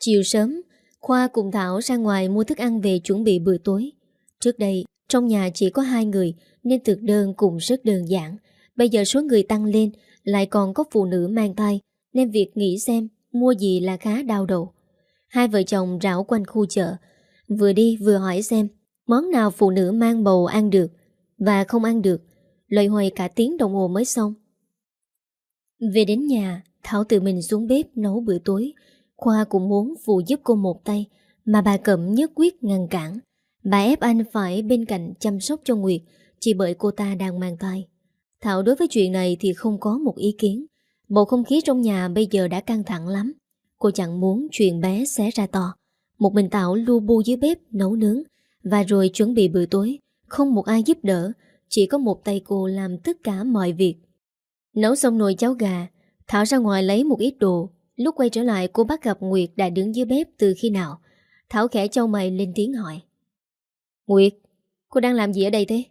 Chiều sớm, Khoa cùng Thảo ra ngoài mua thức ăn về chuẩn bị bữa tối. Trước đây, trong nhà chỉ có hai người nên thực đơn cũng rất đơn giản. Bây giờ số người tăng lên, lại còn có phụ nữ mang thai, nên việc nghĩ xem mua gì là khá đau đầu. Hai vợ chồng rảo quanh khu chợ, vừa đi vừa hỏi xem món nào phụ nữ mang bầu ăn được và không ăn được, lợi hoài cả tiếng đồng hồ mới xong. Về đến nhà, Thảo tự mình xuống bếp nấu bữa tối. Khoa cũng muốn phụ giúp cô một tay, mà bà Cẩm nhất quyết ngăn cản. Bà ép anh phải bên cạnh chăm sóc cho Nguyệt, chỉ bởi cô ta đang mang thai. Thảo đối với chuyện này thì không có một ý kiến. Bầu không khí trong nhà bây giờ đã căng thẳng lắm. Cô chẳng muốn chuyện bé xé ra to. Một mình Thảo lu bu dưới bếp nấu nướng, và rồi chuẩn bị bữa tối. Không một ai giúp đỡ, chỉ có một tay cô làm tất cả mọi việc. Nấu xong nồi cháo gà, Thảo ra ngoài lấy một ít đồ. Lúc quay trở lại cô bắt gặp Nguyệt đã đứng dưới bếp từ khi nào. Thảo khẽ châu mày lên tiếng hỏi. Nguyệt, cô đang làm gì ở đây thế?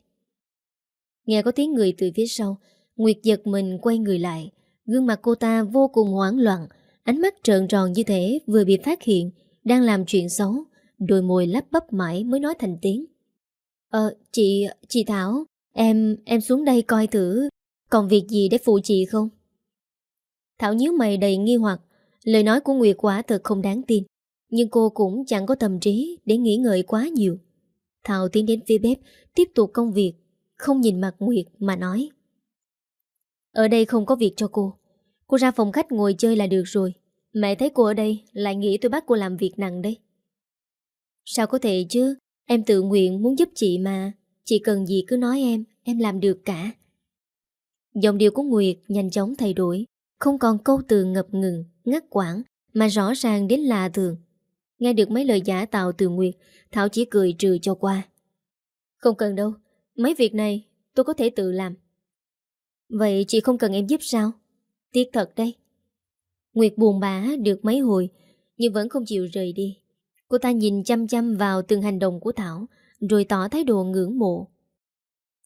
Nghe có tiếng người từ phía sau, Nguyệt giật mình quay người lại. Gương mặt cô ta vô cùng hoảng loạn, ánh mắt trợn tròn như thế vừa bị phát hiện, đang làm chuyện xấu, đôi môi lắp bắp mãi mới nói thành tiếng. Ờ, chị, chị Thảo, em, em xuống đây coi thử, còn việc gì để phụ chị không? Thảo nhíu mày đầy nghi hoặc, lời nói của Nguyệt quả thật không đáng tin, nhưng cô cũng chẳng có tâm trí để nghĩ ngợi quá nhiều. Thảo tiến đến phía bếp, tiếp tục công việc, không nhìn mặt Nguyệt mà nói. Ở đây không có việc cho cô. Cô ra phòng khách ngồi chơi là được rồi. Mẹ thấy cô ở đây lại nghĩ tôi bắt cô làm việc nặng đấy Sao có thể chứ Em tự nguyện muốn giúp chị mà Chị cần gì cứ nói em Em làm được cả Giọng điệu của Nguyệt nhanh chóng thay đổi, Không còn câu từ ngập ngừng, Ngắt quãng, Mà rõ ràng đến lạ thường. Nghe được mấy lời giả tạo từ Nguyệt, Thảo chỉ cười trừ cho qua. Không cần đâu, Mấy việc này tôi có thể tự làm. Vậy chị không cần em giúp sao? Tiếc thật đây Nguyệt buồn bã được mấy hồi, Nhưng vẫn không chịu rời đi. Cô ta nhìn chăm chăm vào từng hành động của Thảo, Rồi tỏ thái độ ngưỡng mộ.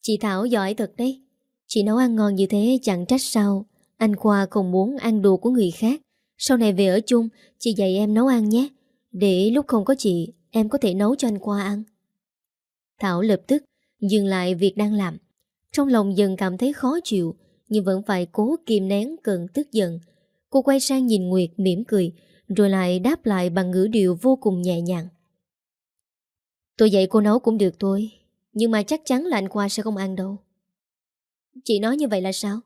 Chị Thảo giỏi thật đấy. Chị nấu ăn ngon như thế chẳng trách sao. Anh Khoa không muốn ăn đồ của người khác. Sau này về ở chung, Chị dạy em nấu ăn nhé. Để lúc không có chị, Em có thể nấu cho anh Khoa ăn. Thảo lập tức dừng lại việc đang làm. Trong lòng dần cảm thấy khó chịu, Nhưng vẫn phải cố kìm nén cơn tức giận. Cô quay sang nhìn Nguyệt mỉm cười, Rồi lại đáp lại bằng ngữ điệu vô cùng nhẹ nhàng. Tôi dạy cô nấu cũng được thôi, Nhưng mà chắc chắn là anh Khoa sẽ không ăn đâu. Chị nói như vậy là sao?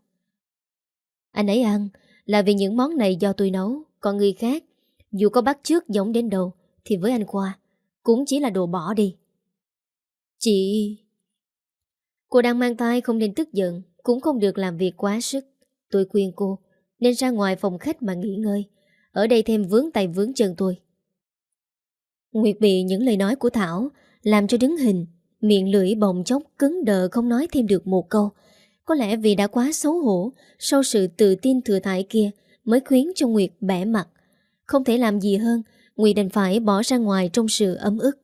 Anh ấy ăn, là vì những món này do tôi nấu. Còn người khác, Dù có bắt trước giống đến đâu, Thì với anh Khoa, Cũng chỉ là đồ bỏ đi. Chị... Cô đang mang thai không nên tức giận, Cũng không được làm việc quá sức. Tôi khuyên cô, Nên ra ngoài phòng khách mà nghỉ ngơi. Ở đây thêm vướng tay vướng chân tôi. Nguyệt bị những lời nói của Thảo Làm cho đứng hình. Miệng lưỡi bồng chốc cứng đờ không nói thêm được một câu. Có lẽ vì đã quá xấu hổ Sau sự tự tin thừa thải kia Mới khiến cho Nguyệt bẻ mặt. Không thể làm gì hơn, Nguyệt đành phải bỏ ra ngoài trong sự ấm ức.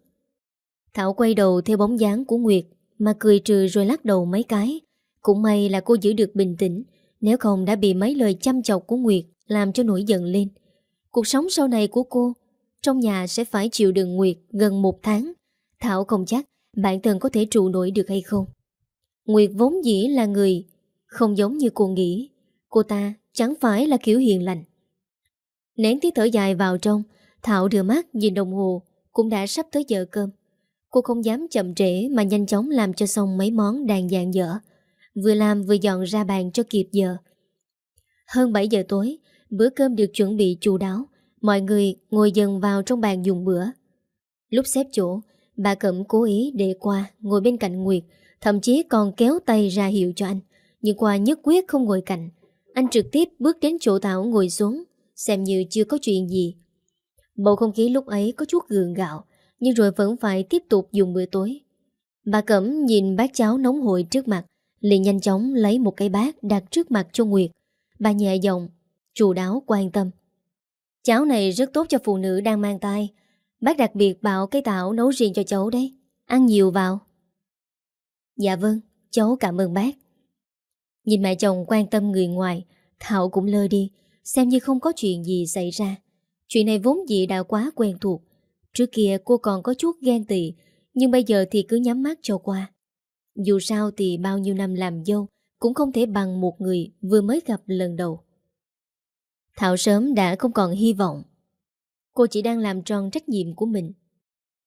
Thảo quay đầu theo bóng dáng của Nguyệt Mà cười trừ rồi lắc đầu mấy cái. Cũng may là cô giữ được bình tĩnh, Nếu không đã bị mấy lời chăm chọc của Nguyệt Làm cho nổi giận lên. Cuộc sống sau này của cô, Trong nhà sẽ phải chịu đựng Nguyệt gần một tháng. Thảo không chắc Bản thân có thể trụ nổi được hay không. Nguyệt vốn dĩ là người Không giống như cô nghĩ Cô ta chẳng phải là kiểu hiền lành Nén tiếng thở dài vào trong Thảo đưa mắt nhìn đồng hồ Cũng đã sắp tới giờ cơm Cô không dám chậm trễ mà nhanh chóng làm cho xong mấy món đang dạng dở. Vừa làm vừa dọn ra bàn cho kịp giờ. Hơn 7 giờ tối, bữa cơm được chuẩn bị chu đáo. Mọi người ngồi dần vào trong bàn dùng bữa. Lúc xếp chỗ, bà Cẩm cố ý để qua ngồi bên cạnh Nguyệt, thậm chí còn kéo tay ra hiệu cho anh. Nhưng qua nhất quyết không ngồi cạnh. Anh trực tiếp bước đến chỗ Thảo ngồi xuống, xem như chưa có chuyện gì. Bầu không khí lúc ấy có chút gượng gạo, nhưng rồi vẫn phải tiếp tục dùng bữa tối Bà Cẩm nhìn bát cháo nóng hổi trước mặt liền nhanh chóng lấy một cái bát đặt trước mặt cho Nguyệt Bà nhẹ giọng Chủ đáo quan tâm Cháo này rất tốt cho phụ nữ đang mang thai Bác đặc biệt bảo cái tảo nấu riêng cho cháu đấy Ăn nhiều vào Dạ vâng Cháu cảm ơn bác. Nhìn mẹ chồng quan tâm người ngoài, Thảo cũng lơ đi, Xem như không có chuyện gì xảy ra. Chuyện này vốn dĩ đã quá quen thuộc. Trước kia cô còn có chút ghen tị, Nhưng bây giờ thì cứ nhắm mắt cho qua. Dù sao thì bao nhiêu năm làm dâu Cũng không thể bằng một người Vừa mới gặp lần đầu. Thảo sớm đã không còn hy vọng. Cô chỉ đang làm tròn trách nhiệm của mình.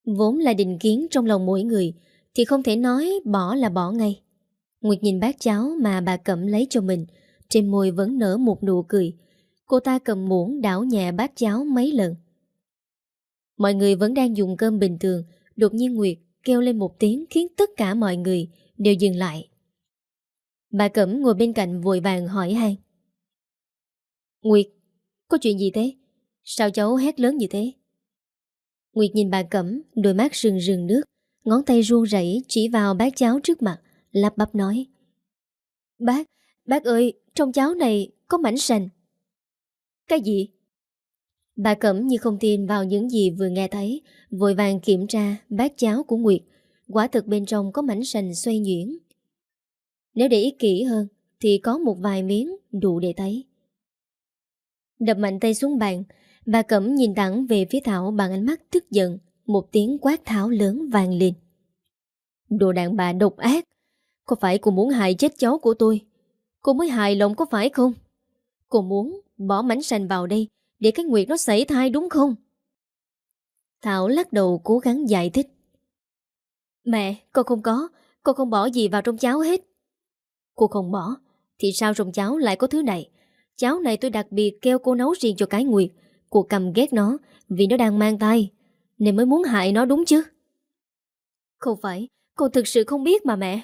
Vốn là định kiến trong lòng mỗi người thì không thể nói bỏ là bỏ ngay. Nguyệt nhìn bát cháo mà bà Cẩm lấy cho mình. Trên môi vẫn nở một nụ cười. Cô ta cầm muỗng đảo nhẹ bát cháo mấy lần. Mọi người vẫn đang dùng cơm bình thường. Đột nhiên Nguyệt kêu lên một tiếng Khiến tất cả mọi người đều dừng lại. Bà Cẩm ngồi bên cạnh vội vàng hỏi han. Nguyệt, Có chuyện gì thế? Sao cháu hét lớn như thế? Nguyệt nhìn bà Cẩm, Đôi mắt rừng rừng nước. Ngón tay run rẩy chỉ vào bát cháo trước mặt Lắp bắp nói Bác, bác ơi Trong cháo này có mảnh sành Cái gì Bà Cẩm như không tin vào những gì vừa nghe thấy, vội vàng kiểm tra bát cháo của Nguyệt. Quả thực bên trong có mảnh sành xoay nhuyễn. Nếu để ý kỹ hơn, thì có một vài miếng đủ để thấy. Đập mạnh tay xuống bàn, bà Cẩm nhìn thẳng về phía Thảo bằng ánh mắt tức giận, một tiếng quát tháo lớn vang lên. Đồ đàn bà độc ác, có phải cô muốn hại chết cháu của tôi? Cô mới hài lòng có phải không? Cô muốn bỏ mảnh sành vào đây để cái Nguyệt nó xảy thai đúng không? Thảo lắc đầu cố gắng giải thích. Mẹ, con không có, con không bỏ gì vào trong cháo hết. Cô không bỏ, thì sao trong cháo lại có thứ này? Cháo này tôi đặc biệt kêu cô nấu riêng cho cái Nguyệt. Cô cầm ghét nó vì nó đang mang tay. Nên mới muốn hại nó đúng chứ? Không phải Con thực sự không biết mà mẹ.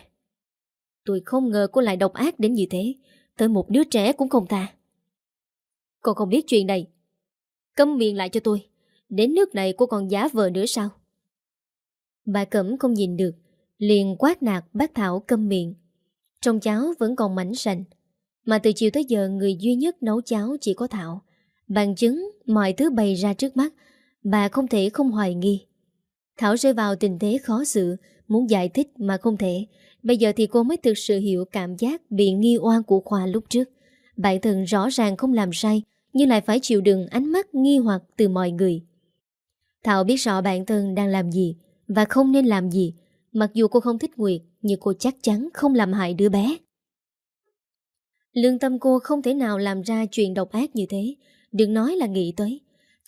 Tôi không ngờ cô lại độc ác đến như thế. Tới một đứa trẻ cũng không tha. Con không biết chuyện này. Câm miệng lại cho tôi. Đến nước này cô còn giá vờ nữa sao? Bà Cẩm không nhìn được. Liền quát nạt bác Thảo câm miệng. Trong cháo vẫn còn mảnh sành. Mà từ chiều tới giờ Người duy nhất nấu cháo chỉ có Thảo. Bằng chứng mọi thứ bày ra trước mắt Bà không thể không hoài nghi. Thảo rơi vào tình thế khó xử, Muốn giải thích mà không thể. Bây giờ thì cô mới thực sự hiểu cảm giác Bị nghi oan của Khoa lúc trước. Bản thân rõ ràng không làm sai, Nhưng lại phải chịu đựng ánh mắt nghi hoặc từ mọi người. Thảo biết rõ bản thân đang làm gì Và không nên làm gì. Mặc dù cô không thích Nguyệt, Nhưng cô chắc chắn không làm hại đứa bé. Lương tâm cô không thể nào làm ra chuyện độc ác như thế. Đừng nói là nghĩ tới.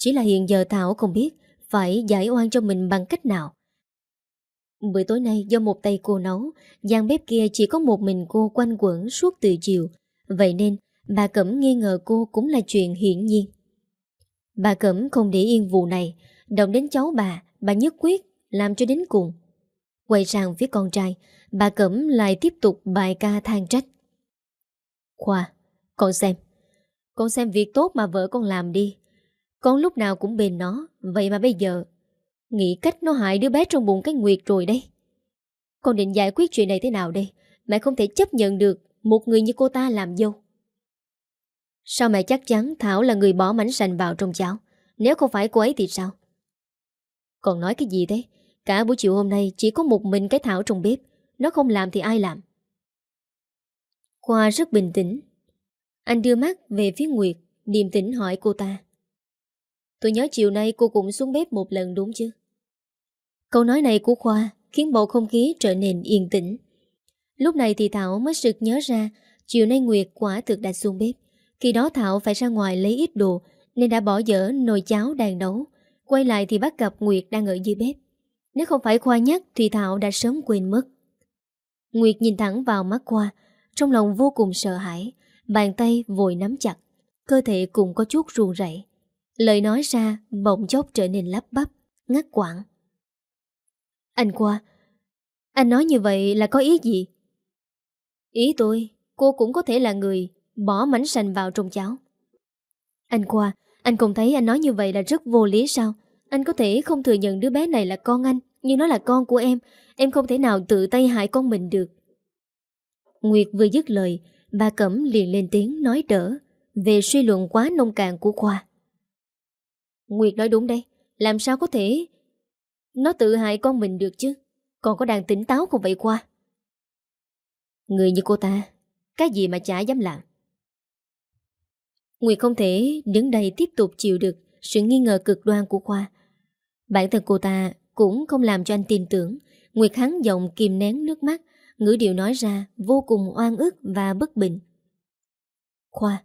Chỉ là hiện giờ Thảo không biết Phải giải oan cho mình bằng cách nào. Bữa tối nay, do một tay cô nấu, gian bếp kia chỉ có một mình cô quanh quẩn suốt từ chiều. Vậy nên, bà Cẩm nghi ngờ cô cũng là chuyện hiển nhiên. Bà Cẩm không để yên vụ này, Động đến cháu bà Bà nhất quyết làm cho đến cùng. Quay sang phía con trai, Bà Cẩm lại tiếp tục bài ca than trách. Khoa, Con xem Con xem việc tốt mà vợ con làm đi. Con lúc nào cũng bền nó. Vậy mà bây giờ, Nghĩ cách nó hại đứa bé trong bụng cái Nguyệt rồi đây. Con định giải quyết chuyện này thế nào đây? Mẹ không thể chấp nhận được Một người như cô ta làm dâu. Sao mẹ chắc chắn Thảo là người bỏ mảnh sành vào trong cháo? Nếu không phải cô ấy thì sao? Còn nói cái gì thế? Cả buổi chiều hôm nay chỉ có một mình cái Thảo trong bếp. Nó không làm thì ai làm? Khoa rất bình tĩnh. Anh đưa mắt về phía Nguyệt, Điềm tĩnh hỏi cô ta. Tôi nhớ chiều nay cô cũng xuống bếp một lần đúng chứ Câu nói này của Khoa khiến bầu không khí trở nên yên tĩnh. Lúc này thì Thảo mới sực nhớ ra chiều nay Nguyệt quả thực đã xuống bếp. Khi đó Thảo phải ra ngoài lấy ít đồ nên đã bỏ dở nồi cháo đang nấu. Quay lại thì bắt gặp Nguyệt đang ở dưới bếp. Nếu không phải Khoa nhắc thì Thảo đã sớm quên mất. Nguyệt nhìn thẳng vào mắt Khoa, trong lòng vô cùng sợ hãi, bàn tay vội nắm chặt, cơ thể cũng có chút ruồn rẩy. Lời nói ra bỗng chốc trở nên lắp bắp, ngắt quãng. Anh qua Anh nói như vậy là có ý gì? Ý tôi Cô cũng có thể là người Bỏ mảnh sành vào trong cháo. Anh qua Anh không thấy anh nói như vậy là rất vô lý sao? Anh có thể không thừa nhận đứa bé này là con anh Nhưng nó là con của em. Em không thể nào tự tay hại con mình được. Nguyệt vừa dứt lời Bà Cẩm liền lên tiếng nói đỡ Về suy luận quá nông cạn của Khoa. Nguyệt nói đúng đây Làm sao có thể? Nó tự hại con mình được chứ. Còn có đang tỉnh táo không vậy qua Người như cô ta, Cái gì mà chả dám làm? Nguyệt không thể đứng đây tiếp tục chịu được Sự nghi ngờ cực đoan của Khoa. Bản thân cô ta cũng không làm cho anh tin tưởng. Nguyệt hắn giọng kìm nén nước mắt, Ngữ điệu nói ra vô cùng oan ức và bất bình. Khoa,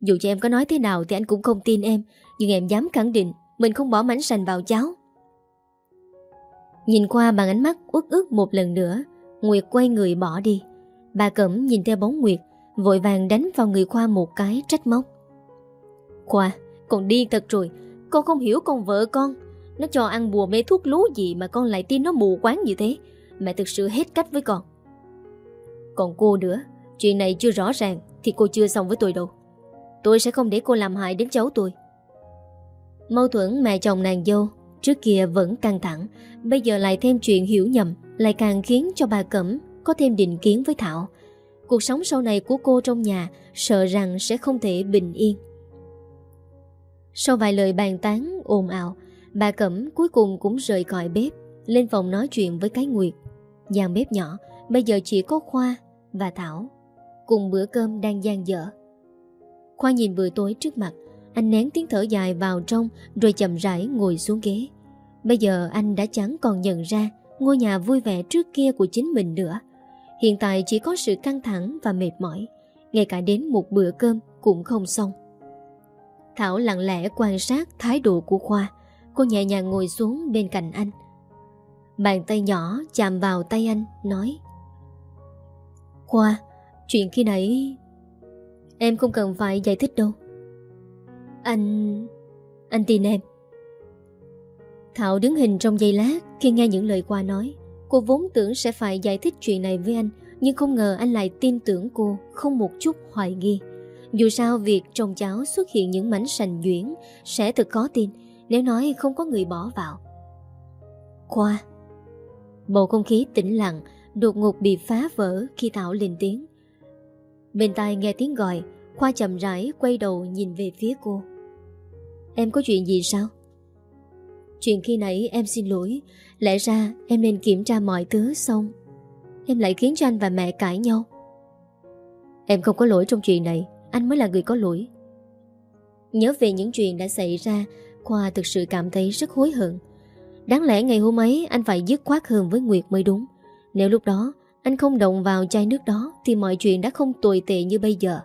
Dù cho em có nói thế nào thì anh cũng không tin em. Nhưng em dám khẳng định, Mình không bỏ mảnh sành vào cháu. Nhìn qua bằng ánh mắt uất ức một lần nữa, Nguyệt quay người bỏ đi. Bà Cẩm nhìn theo bóng Nguyệt, Vội vàng đánh vào người Khoa một cái, trách móc. Khoa, Con điên thật rồi, Con không hiểu con vợ con. Nó cho ăn bùa mê thuốc lú gì Mà con lại tin nó mù quáng như thế. Mẹ thực sự hết cách với con. Còn cô nữa, Chuyện này chưa rõ ràng Thì cô chưa xong với tôi đâu. Tôi sẽ không để cô làm hại đến cháu tôi. Mâu thuẫn mẹ chồng nàng dâu Trước kia vẫn căng thẳng, Bây giờ lại thêm chuyện hiểu nhầm, Lại càng khiến cho bà Cẩm Có thêm định kiến với Thảo. Cuộc sống sau này của cô trong nhà Sợ rằng sẽ không thể bình yên. Sau vài lời bàn tán ồn ào, Bà Cẩm cuối cùng cũng rời khỏi bếp, Lên phòng nói chuyện với cái Nguyệt. Giàn bếp nhỏ, Bây giờ chỉ có Khoa và Thảo. Cùng bữa cơm đang gian dở. Khoa nhìn bữa tối trước mặt anh nén tiếng thở dài vào trong Rồi chậm rãi ngồi xuống ghế Bây giờ anh đã chẳng còn nhận ra ngôi nhà vui vẻ trước kia của chính mình nữa. Hiện tại chỉ có sự căng thẳng và mệt mỏi, ngay cả đến một bữa cơm cũng không xong. Thảo lặng lẽ quan sát thái độ của Khoa, cô nhẹ nhàng ngồi xuống bên cạnh anh. Bàn tay nhỏ chạm vào tay anh, nói Khoa, chuyện khi nãy Em không cần phải giải thích đâu anh... Anh tin em Thảo đứng hình trong giây lát khi nghe những lời qua nói. Cô vốn tưởng sẽ phải giải thích chuyện này với anh, nhưng không ngờ anh lại tin tưởng cô, không một chút hoài nghi. Dù sao việc trong cháu xuất hiện những mảnh sành nhuyễn sẽ thật khó tin nếu nói không có người bỏ vào. Khoa Bầu không khí tĩnh lặng đột ngột bị phá vỡ khi Thảo lên tiếng. Bên tai nghe tiếng gọi, Khoa chậm rãi quay đầu nhìn về phía cô. Em có chuyện gì sao? Chuyện khi nãy em xin lỗi. Lẽ ra em nên kiểm tra mọi thứ xong. Em lại khiến cho anh và mẹ cãi nhau. Em không có lỗi trong chuyện này. Anh mới là người có lỗi. Nhớ về những chuyện đã xảy ra, Khoa thực sự cảm thấy rất hối hận. Đáng lẽ ngày hôm ấy Anh phải dứt khoát hơn với Nguyệt mới đúng. Nếu lúc đó anh không động vào chai nước đó Thì mọi chuyện đã không tồi tệ như bây giờ.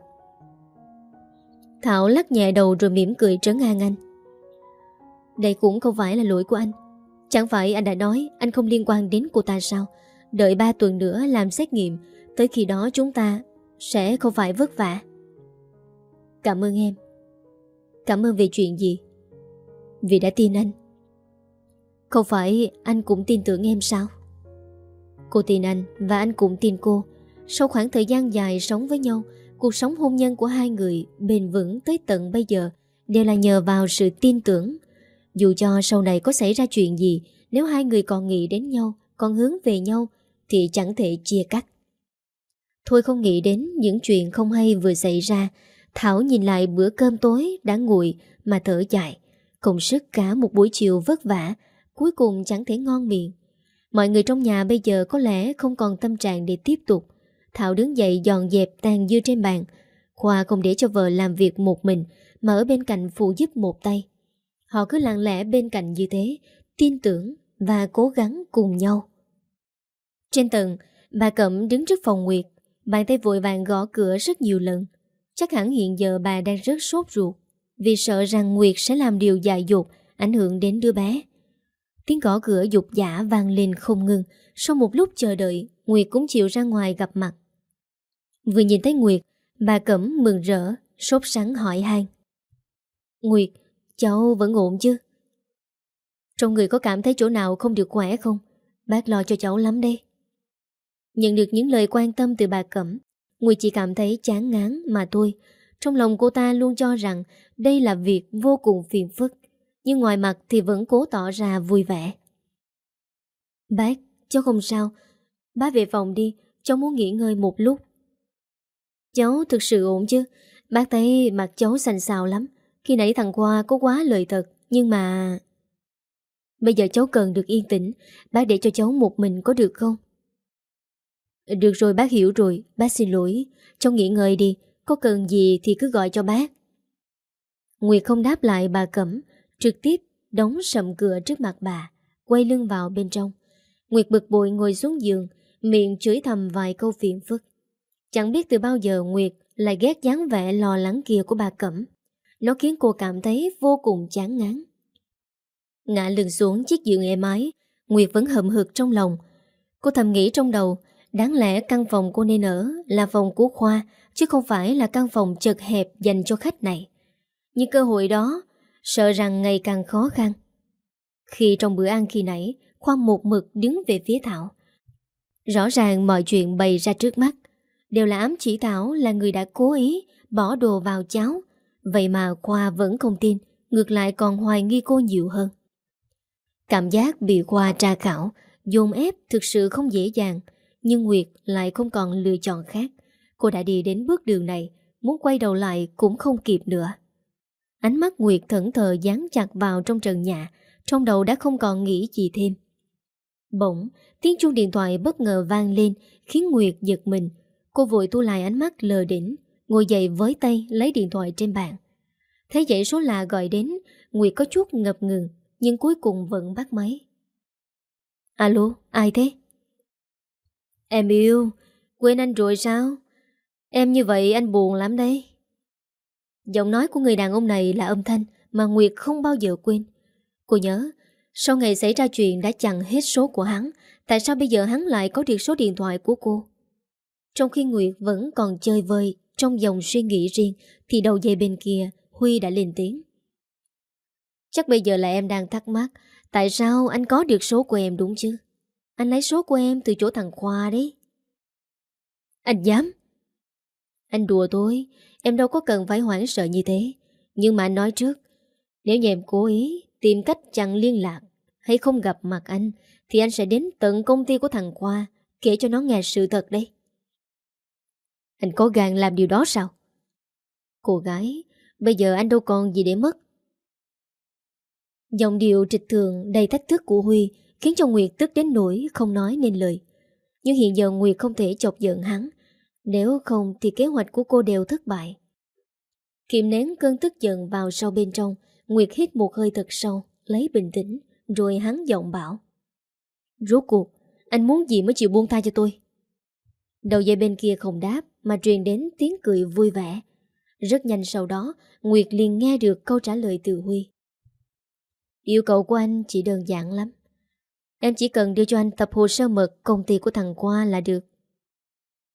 Thảo lắc nhẹ đầu rồi mỉm cười trấn an anh. Đây cũng không phải là lỗi của anh. Chẳng phải anh đã nói Anh không liên quan đến cô ta sao? Đợi 3 tuần nữa làm xét nghiệm, Tới khi đó chúng ta Sẽ không phải vất vả. Cảm ơn em. Cảm ơn về chuyện gì? Vì đã tin anh. Không phải anh cũng tin tưởng em sao? Cô tin anh Và anh cũng tin cô. Sau khoảng thời gian dài sống với nhau Cuộc sống hôn nhân của hai người Bền vững tới tận bây giờ Đều là nhờ vào sự tin tưởng. Dù cho sau này có xảy ra chuyện gì, Nếu hai người còn nghĩ đến nhau, Còn hướng về nhau, Thì chẳng thể chia cắt. Thôi không nghĩ đến những chuyện không hay vừa xảy ra. Thảo nhìn lại bữa cơm tối đã nguội mà thở dài. Công sức cả một buổi chiều vất vả, Cuối cùng chẳng thể ngon miệng. Mọi người trong nhà bây giờ có lẽ không còn tâm trạng để tiếp tục. Thảo đứng dậy dọn dẹp tàn dư trên bàn Khoa không để cho vợ làm việc một mình Mà ở bên cạnh phụ giúp một tay Họ cứ lặng lẽ bên cạnh như thế, tin tưởng và cố gắng cùng nhau. Trên tầng, bà Cẩm đứng trước phòng Nguyệt, bàn tay vội vàng gõ cửa rất nhiều lần. Chắc hẳn hiện giờ bà đang rất sốt ruột, vì sợ rằng Nguyệt sẽ làm điều dại dột, ảnh hưởng đến đứa bé. Tiếng gõ cửa dục giả vang lên không ngừng, sau một lúc chờ đợi, Nguyệt cũng chịu ra ngoài gặp mặt. Vừa nhìn thấy Nguyệt, bà Cẩm mừng rỡ, sốt sắng hỏi han. Nguyệt, Cháu vẫn ổn chứ? Trong người có cảm thấy chỗ nào không được khỏe không? Bác lo cho cháu lắm đây Nhận được những lời quan tâm từ bà Cẩm Nguyệt chỉ cảm thấy chán ngán mà thôi. Trong lòng cô ta luôn cho rằng Đây là việc vô cùng phiền phức Nhưng ngoài mặt thì vẫn cố tỏ ra vui vẻ. Bác, cháu không sao. Bác về phòng đi Cháu muốn nghỉ ngơi một lúc. Cháu thực sự ổn chứ? Bác thấy mặt cháu xanh xào lắm. Khi nãy thằng Khoa có quá lời thật, Nhưng mà... Bây giờ cháu cần được yên tĩnh. Bác để cho cháu một mình có được không? Được rồi, bác hiểu rồi. Bác xin lỗi. Cháu nghỉ ngơi đi. Có cần gì thì cứ gọi cho bác. Nguyệt không đáp lại bà Cẩm. Trực tiếp đóng sầm cửa trước mặt bà, Quay lưng vào bên trong. Nguyệt bực bội ngồi xuống giường, Miệng chửi thầm vài câu phiền phức. Chẳng biết từ bao giờ Nguyệt lại ghét dáng vẻ lo lắng kia của bà Cẩm. Nó khiến cô cảm thấy vô cùng chán ngán. Ngã lưng xuống chiếc giường êm ái, Nguyệt vẫn hậm hực trong lòng. Cô thầm nghĩ trong đầu, Đáng lẽ căn phòng cô nên ở Là phòng của Khoa, Chứ không phải là căn phòng chật hẹp dành cho khách này. Nhưng cơ hội đó, Sợ rằng ngày càng khó khăn. Khi trong bữa ăn khi nãy, Khoa một mực đứng về phía Thảo. Rõ ràng mọi chuyện bày ra trước mắt. Đều là ám chỉ Thảo là người đã cố ý Bỏ đồ vào cháo. Vậy mà Khoa vẫn không tin, Ngược lại còn hoài nghi cô nhiều hơn. Cảm giác bị Khoa tra khảo, Dồn ép thực sự không dễ dàng, Nhưng Nguyệt lại không còn lựa chọn khác. Cô đã đi đến bước đường này, Muốn quay đầu lại cũng không kịp nữa. Ánh mắt Nguyệt thẫn thờ dán chặt vào trong trần nhà, Trong đầu đã không còn nghĩ gì thêm. Bỗng, Tiếng chuông điện thoại bất ngờ vang lên, Khiến Nguyệt giật mình. Cô vội thu lại ánh mắt lờ đỉnh Ngồi dậy với tay lấy điện thoại trên bàn. Thấy dậy số lạ gọi đến Nguyệt có chút ngập ngừng Nhưng cuối cùng vẫn bắt máy. Alo, ai thế? Em yêu Quên anh rồi sao? Em như vậy anh buồn lắm đấy. Giọng nói của người đàn ông này là âm thanh Mà Nguyệt không bao giờ quên. Cô nhớ Sau ngày xảy ra chuyện đã chặn hết số của hắn Tại sao bây giờ hắn lại có được số điện thoại của cô? Trong khi Nguyệt vẫn còn chơi vơi trong dòng suy nghĩ riêng Thì đầu dây bên kia Huy đã lên tiếng Chắc bây giờ là em đang thắc mắc Tại sao anh có được số của em đúng chứ? Anh lấy số của em từ chỗ thằng Khoa đấy. Anh dám? Anh đùa tôi, em đâu có cần phải hoảng sợ như thế. Nhưng mà anh nói trước, nếu như em cố ý tìm cách chặn liên lạc hay không gặp mặt anh, thì anh sẽ đến tận công ty của thằng Khoa kể cho nó nghe sự thật đấy. Anh có gan làm điều đó sao? Cô gái, bây giờ anh đâu còn gì để mất. Dòng điệu trịch thường đầy thách thức của Huy khiến cho Nguyệt tức đến nỗi không nói nên lời. Nhưng hiện giờ Nguyệt không thể chọc giận hắn. Nếu không thì kế hoạch của cô đều thất bại. Kiềm nén cơn tức giận vào sau bên trong, Nguyệt hít một hơi thật sâu, lấy bình tĩnh, rồi hắn giọng bảo. Rốt cuộc, anh muốn gì mới chịu buông tha cho tôi? Đầu dây bên kia không đáp, mà truyền đến tiếng cười vui vẻ. Rất nhanh sau đó, Nguyệt liền nghe được câu trả lời từ Huy. Yêu cầu của anh chỉ đơn giản lắm. Em chỉ cần đưa cho anh tập hồ sơ mật công ty của thằng Qua là được.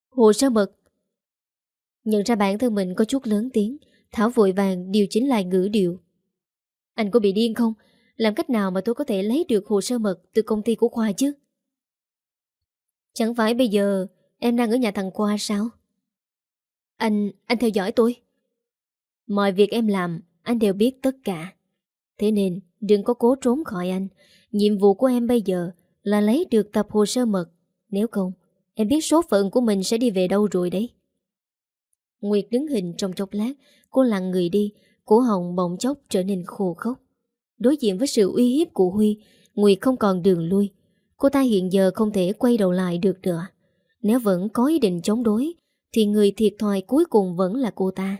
Hồ sơ mật? Nhận ra bản thân mình có chút lớn tiếng, Thảo vội vàng điều chỉnh lại ngữ điệu. Anh có bị điên không? Làm cách nào mà tôi có thể lấy được hồ sơ mật từ công ty của Khoa chứ? Chẳng phải bây giờ em đang ở nhà thằng Khoa sao? Anh, anh theo dõi tôi. Mọi việc em làm, anh đều biết tất cả. Thế nên, đừng có cố trốn khỏi anh. Nhiệm vụ của em bây giờ là lấy được tập hồ sơ mật. Nếu không, em biết số phận của mình sẽ đi về đâu rồi đấy. Nguyệt đứng hình trong chốc lát, cô lặng người đi, cổ họng bỗng chốc trở nên khô khốc. Đối diện với sự uy hiếp của Huy, Nguyệt không còn đường lui. Cô ta hiện giờ không thể quay đầu lại được nữa. Nếu vẫn có ý định chống đối, thì người thiệt thòi cuối cùng vẫn là cô ta.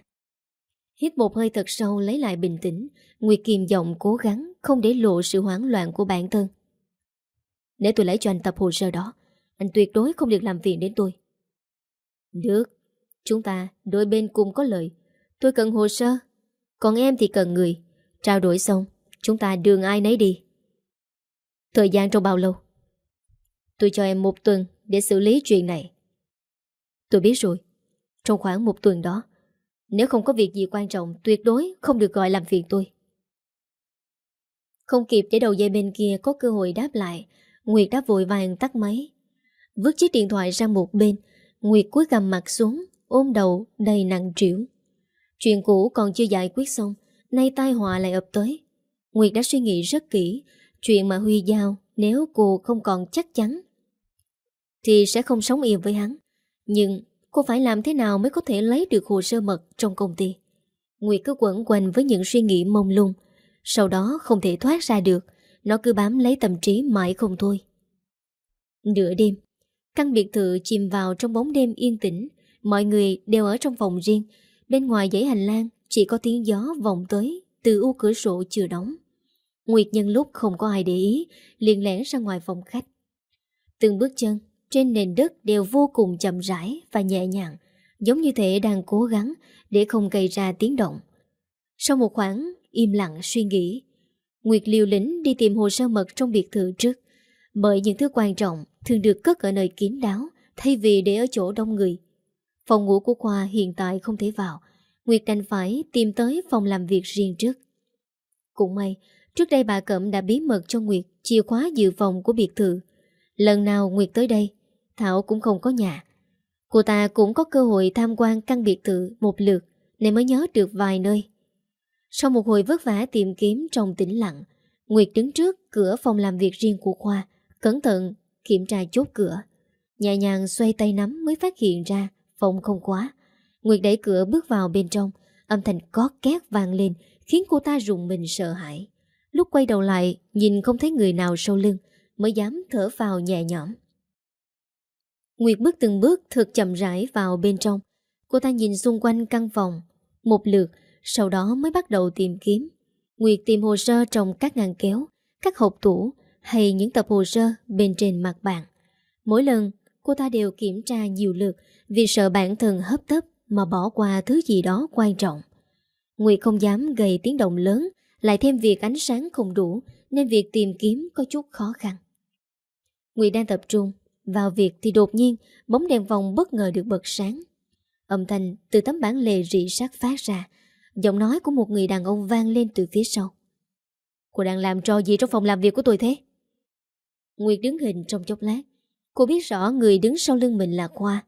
Hít một hơi thật sâu lấy lại bình tĩnh, Nguyệt kiềm giọng cố gắng không để lộ sự hoảng loạn của bản thân. Nếu tôi lấy cho anh tập hồ sơ đó, anh tuyệt đối không được làm phiền đến tôi. Được, chúng ta đôi bên cùng có lợi. Tôi cần hồ sơ, còn em thì cần người. Trao đổi xong, chúng ta đường ai nấy đi. Thời gian trong bao lâu? Tôi cho em một tuần để xử lý chuyện này. Tôi biết rồi. Trong khoảng một tuần đó, nếu không có việc gì quan trọng, tuyệt đối không được gọi làm phiền tôi. Không kịp để đầu dây bên kia có cơ hội đáp lại, Nguyệt đã vội vàng tắt máy. Vứt chiếc điện thoại ra một bên, Nguyệt cúi gầm mặt xuống, ôm đầu đầy nặng trĩu. Chuyện cũ còn chưa giải quyết xong, nay tai họa lại ập tới. Nguyệt đã suy nghĩ rất kỹ, chuyện mà Huy giao nếu cô không còn chắc chắn thì sẽ không sống yên với hắn. Nhưng cô phải làm thế nào mới có thể lấy được hồ sơ mật trong công ty? Nguyệt cứ quẩn quanh với những suy nghĩ mông lung, sau đó không thể thoát ra được, nó cứ bám lấy tâm trí mãi không thôi. Nửa đêm, căn biệt thự chìm vào trong bóng đêm yên tĩnh, mọi người đều ở trong phòng riêng, bên ngoài dãy hành lang chỉ có tiếng gió vọng tới từ u cửa sổ chưa đóng. Nguyệt nhân lúc không có ai để ý, liền lẻn ra ngoài phòng khách. Từng bước chân trên nền đất đều vô cùng chậm rãi và nhẹ nhàng, giống như thể đang cố gắng để không gây ra tiếng động. Sau một khoảng im lặng suy nghĩ, Nguyệt liều lĩnh đi tìm hồ sơ mật trong biệt thự trước, bởi những thứ quan trọng thường được cất ở nơi kín đáo thay vì để ở chỗ đông người. Phòng ngủ của Khoa hiện tại không thể vào, Nguyệt đành phải tìm tới phòng làm việc riêng trước. Cũng may, trước đây bà Cẩm đã bí mật cho Nguyệt chìa khóa dự phòng của biệt thự. Lần nào Nguyệt tới đây, Thảo cũng không có nhà. Cô ta cũng có cơ hội tham quan căn biệt thự một lượt nên mới nhớ được vài nơi. Sau một hồi vất vả tìm kiếm trong tĩnh lặng, Nguyệt đứng trước cửa phòng làm việc riêng của Khoa, cẩn thận kiểm tra chốt cửa. Nhẹ nhàng xoay tay nắm mới phát hiện ra phòng không khóa. Nguyệt đẩy cửa bước vào bên trong, âm thanh có két vang lên khiến cô ta rùng mình sợ hãi. Lúc quay đầu lại, nhìn không thấy người nào sau lưng, mới dám thở vào nhẹ nhõm. Nguyệt bước từng bước thật chậm rãi vào bên trong. Cô ta nhìn xung quanh căn phòng, một lượt, sau đó mới bắt đầu tìm kiếm. Nguyệt tìm hồ sơ trong các ngăn kéo, các hộp tủ hay những tập hồ sơ bên trên mặt bàn. Mỗi lần, cô ta đều kiểm tra nhiều lượt vì sợ bản thân hấp tấp mà bỏ qua thứ gì đó quan trọng. Nguyệt không dám gây tiếng động lớn, lại thêm việc ánh sáng không đủ nên việc tìm kiếm có chút khó khăn. Nguyệt đang tập trung vào việc thì đột nhiên bóng đèn vòng bất ngờ được bật sáng. Âm thanh từ tấm bản lề rỉ sát phát ra, giọng nói của một người đàn ông vang lên từ phía sau. Cô đang làm trò gì trong phòng làm việc của tôi thế? Nguyệt đứng hình trong chốc lát. Cô biết rõ người đứng sau lưng mình là Khoa.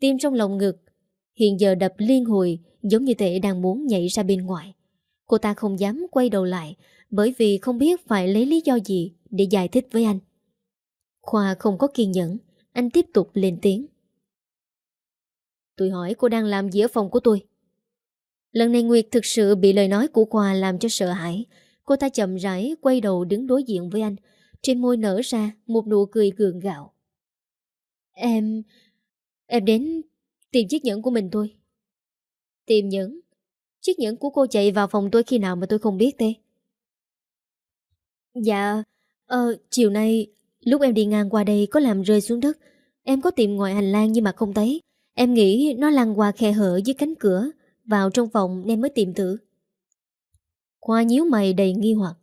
Tim trong lòng ngực hiện giờ đập liên hồi giống như thể đang muốn nhảy ra bên ngoài. Cô ta không dám quay đầu lại bởi vì không biết phải lấy lý do gì để giải thích với anh. Khoa không có kiên nhẫn, anh tiếp tục lên tiếng. Tôi hỏi cô đang làm gì ở phòng của tôi? Lần này Nguyệt thực sự bị lời nói của Khoa làm cho sợ hãi. Cô ta chậm rãi quay đầu đứng đối diện với anh. Trên môi nở ra một nụ cười gượng gạo. Em... Em đến tìm chiếc nhẫn của mình thôi. Tìm nhẫn? Chiếc nhẫn của cô chạy vào phòng tôi khi nào mà tôi không biết thế? Dạ, ờ, chiều nay lúc em đi ngang qua đây có làm rơi xuống đất. Em có tìm ngoài hành lang nhưng mà không thấy. Em nghĩ nó lăn qua khe hở dưới cánh cửa, vào trong phòng nên mới tìm thử. Khoa nhíu mày đầy nghi hoặc.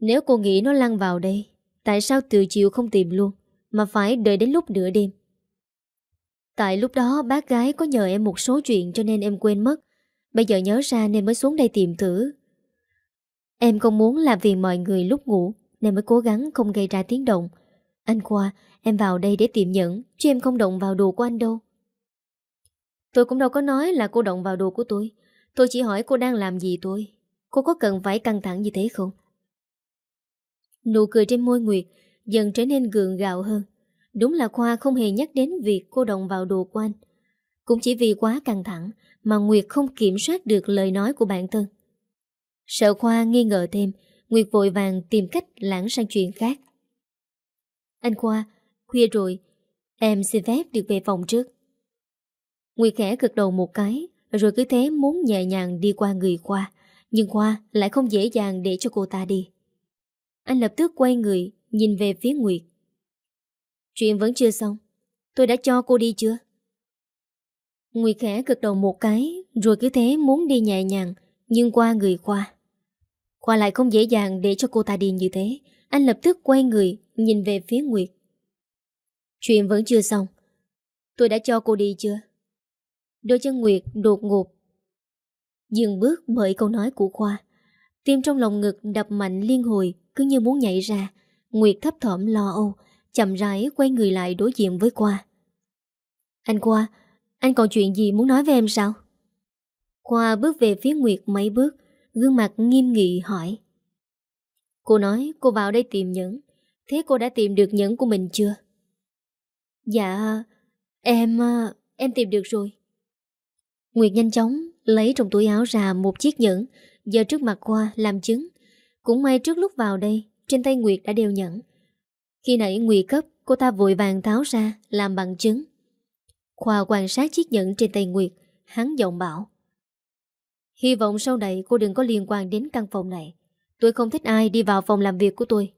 Nếu cô nghĩ nó lăn vào đây, tại sao từ chiều không tìm luôn, mà phải đợi đến lúc nửa đêm? Tại lúc đó bác gái có nhờ em một số chuyện cho nên em quên mất. Bây giờ nhớ ra nên mới xuống đây tìm thử. Em không muốn làm phiền mọi người lúc ngủ nên mới cố gắng không gây ra tiếng động. Anh Khoa, em vào đây để tìm nhẫn, chứ em không động vào đồ của anh đâu. Tôi cũng đâu có nói là cô động vào đồ của tôi. Tôi chỉ hỏi cô đang làm gì tôi. Cô có cần phải căng thẳng như thế không? Nụ cười trên môi Nguyệt dần trở nên gượng gạo hơn. Đúng là Khoa không hề nhắc đến việc cô động vào đồ của anh. Cũng chỉ vì quá căng thẳng mà Nguyệt không kiểm soát được lời nói của bản thân. Sợ Khoa nghi ngờ thêm, Nguyệt vội vàng tìm cách lãng sang chuyện khác. Anh Khoa, khuya rồi, em xin phép được về phòng trước. Nguyệt khẽ cực đầu một cái, rồi cứ thế muốn nhẹ nhàng đi qua người Khoa, nhưng Khoa lại không dễ dàng để cho cô ta đi. Anh lập tức quay người, nhìn về phía Nguyệt. Chuyện vẫn chưa xong, tôi đã cho cô đi chưa? Nguyệt khẽ cực đầu một cái, rồi cứ thế muốn đi nhẹ nhàng, nhưng qua người Khoa. Khoa lại không dễ dàng để cho cô ta đi như thế, anh lập tức quay người, nhìn về phía Nguyệt. Chuyện vẫn chưa xong, tôi đã cho cô đi chưa? Đôi chân Nguyệt đột ngột Dừng bước bởi câu nói của Khoa. Tim trong lòng ngực đập mạnh liên hồi Cứ như muốn nhảy ra. Nguyệt thấp thỏm lo âu Chậm rãi quay người lại đối diện với Khoa. Anh Khoa Anh còn chuyện gì muốn nói với em sao? Khoa bước về phía Nguyệt mấy bước Gương mặt nghiêm nghị hỏi Cô nói cô vào đây tìm nhẫn Thế cô đã tìm được nhẫn của mình chưa Dạ Em ờ, Em tìm được rồi Nguyệt nhanh chóng lấy trong túi áo ra một chiếc nhẫn giờ trước mặt Khoa làm chứng. Cũng may trước lúc vào đây, trên tay Nguyệt đã đeo nhẫn. Khi nãy Nguyệt cấp, cô ta vội vàng tháo ra làm bằng chứng. Khoa quan sát chiếc nhẫn trên tay Nguyệt, hắn giọng bảo. Hy vọng sau này cô đừng có liên quan đến căn phòng này. Tôi không thích ai đi vào phòng làm việc của tôi.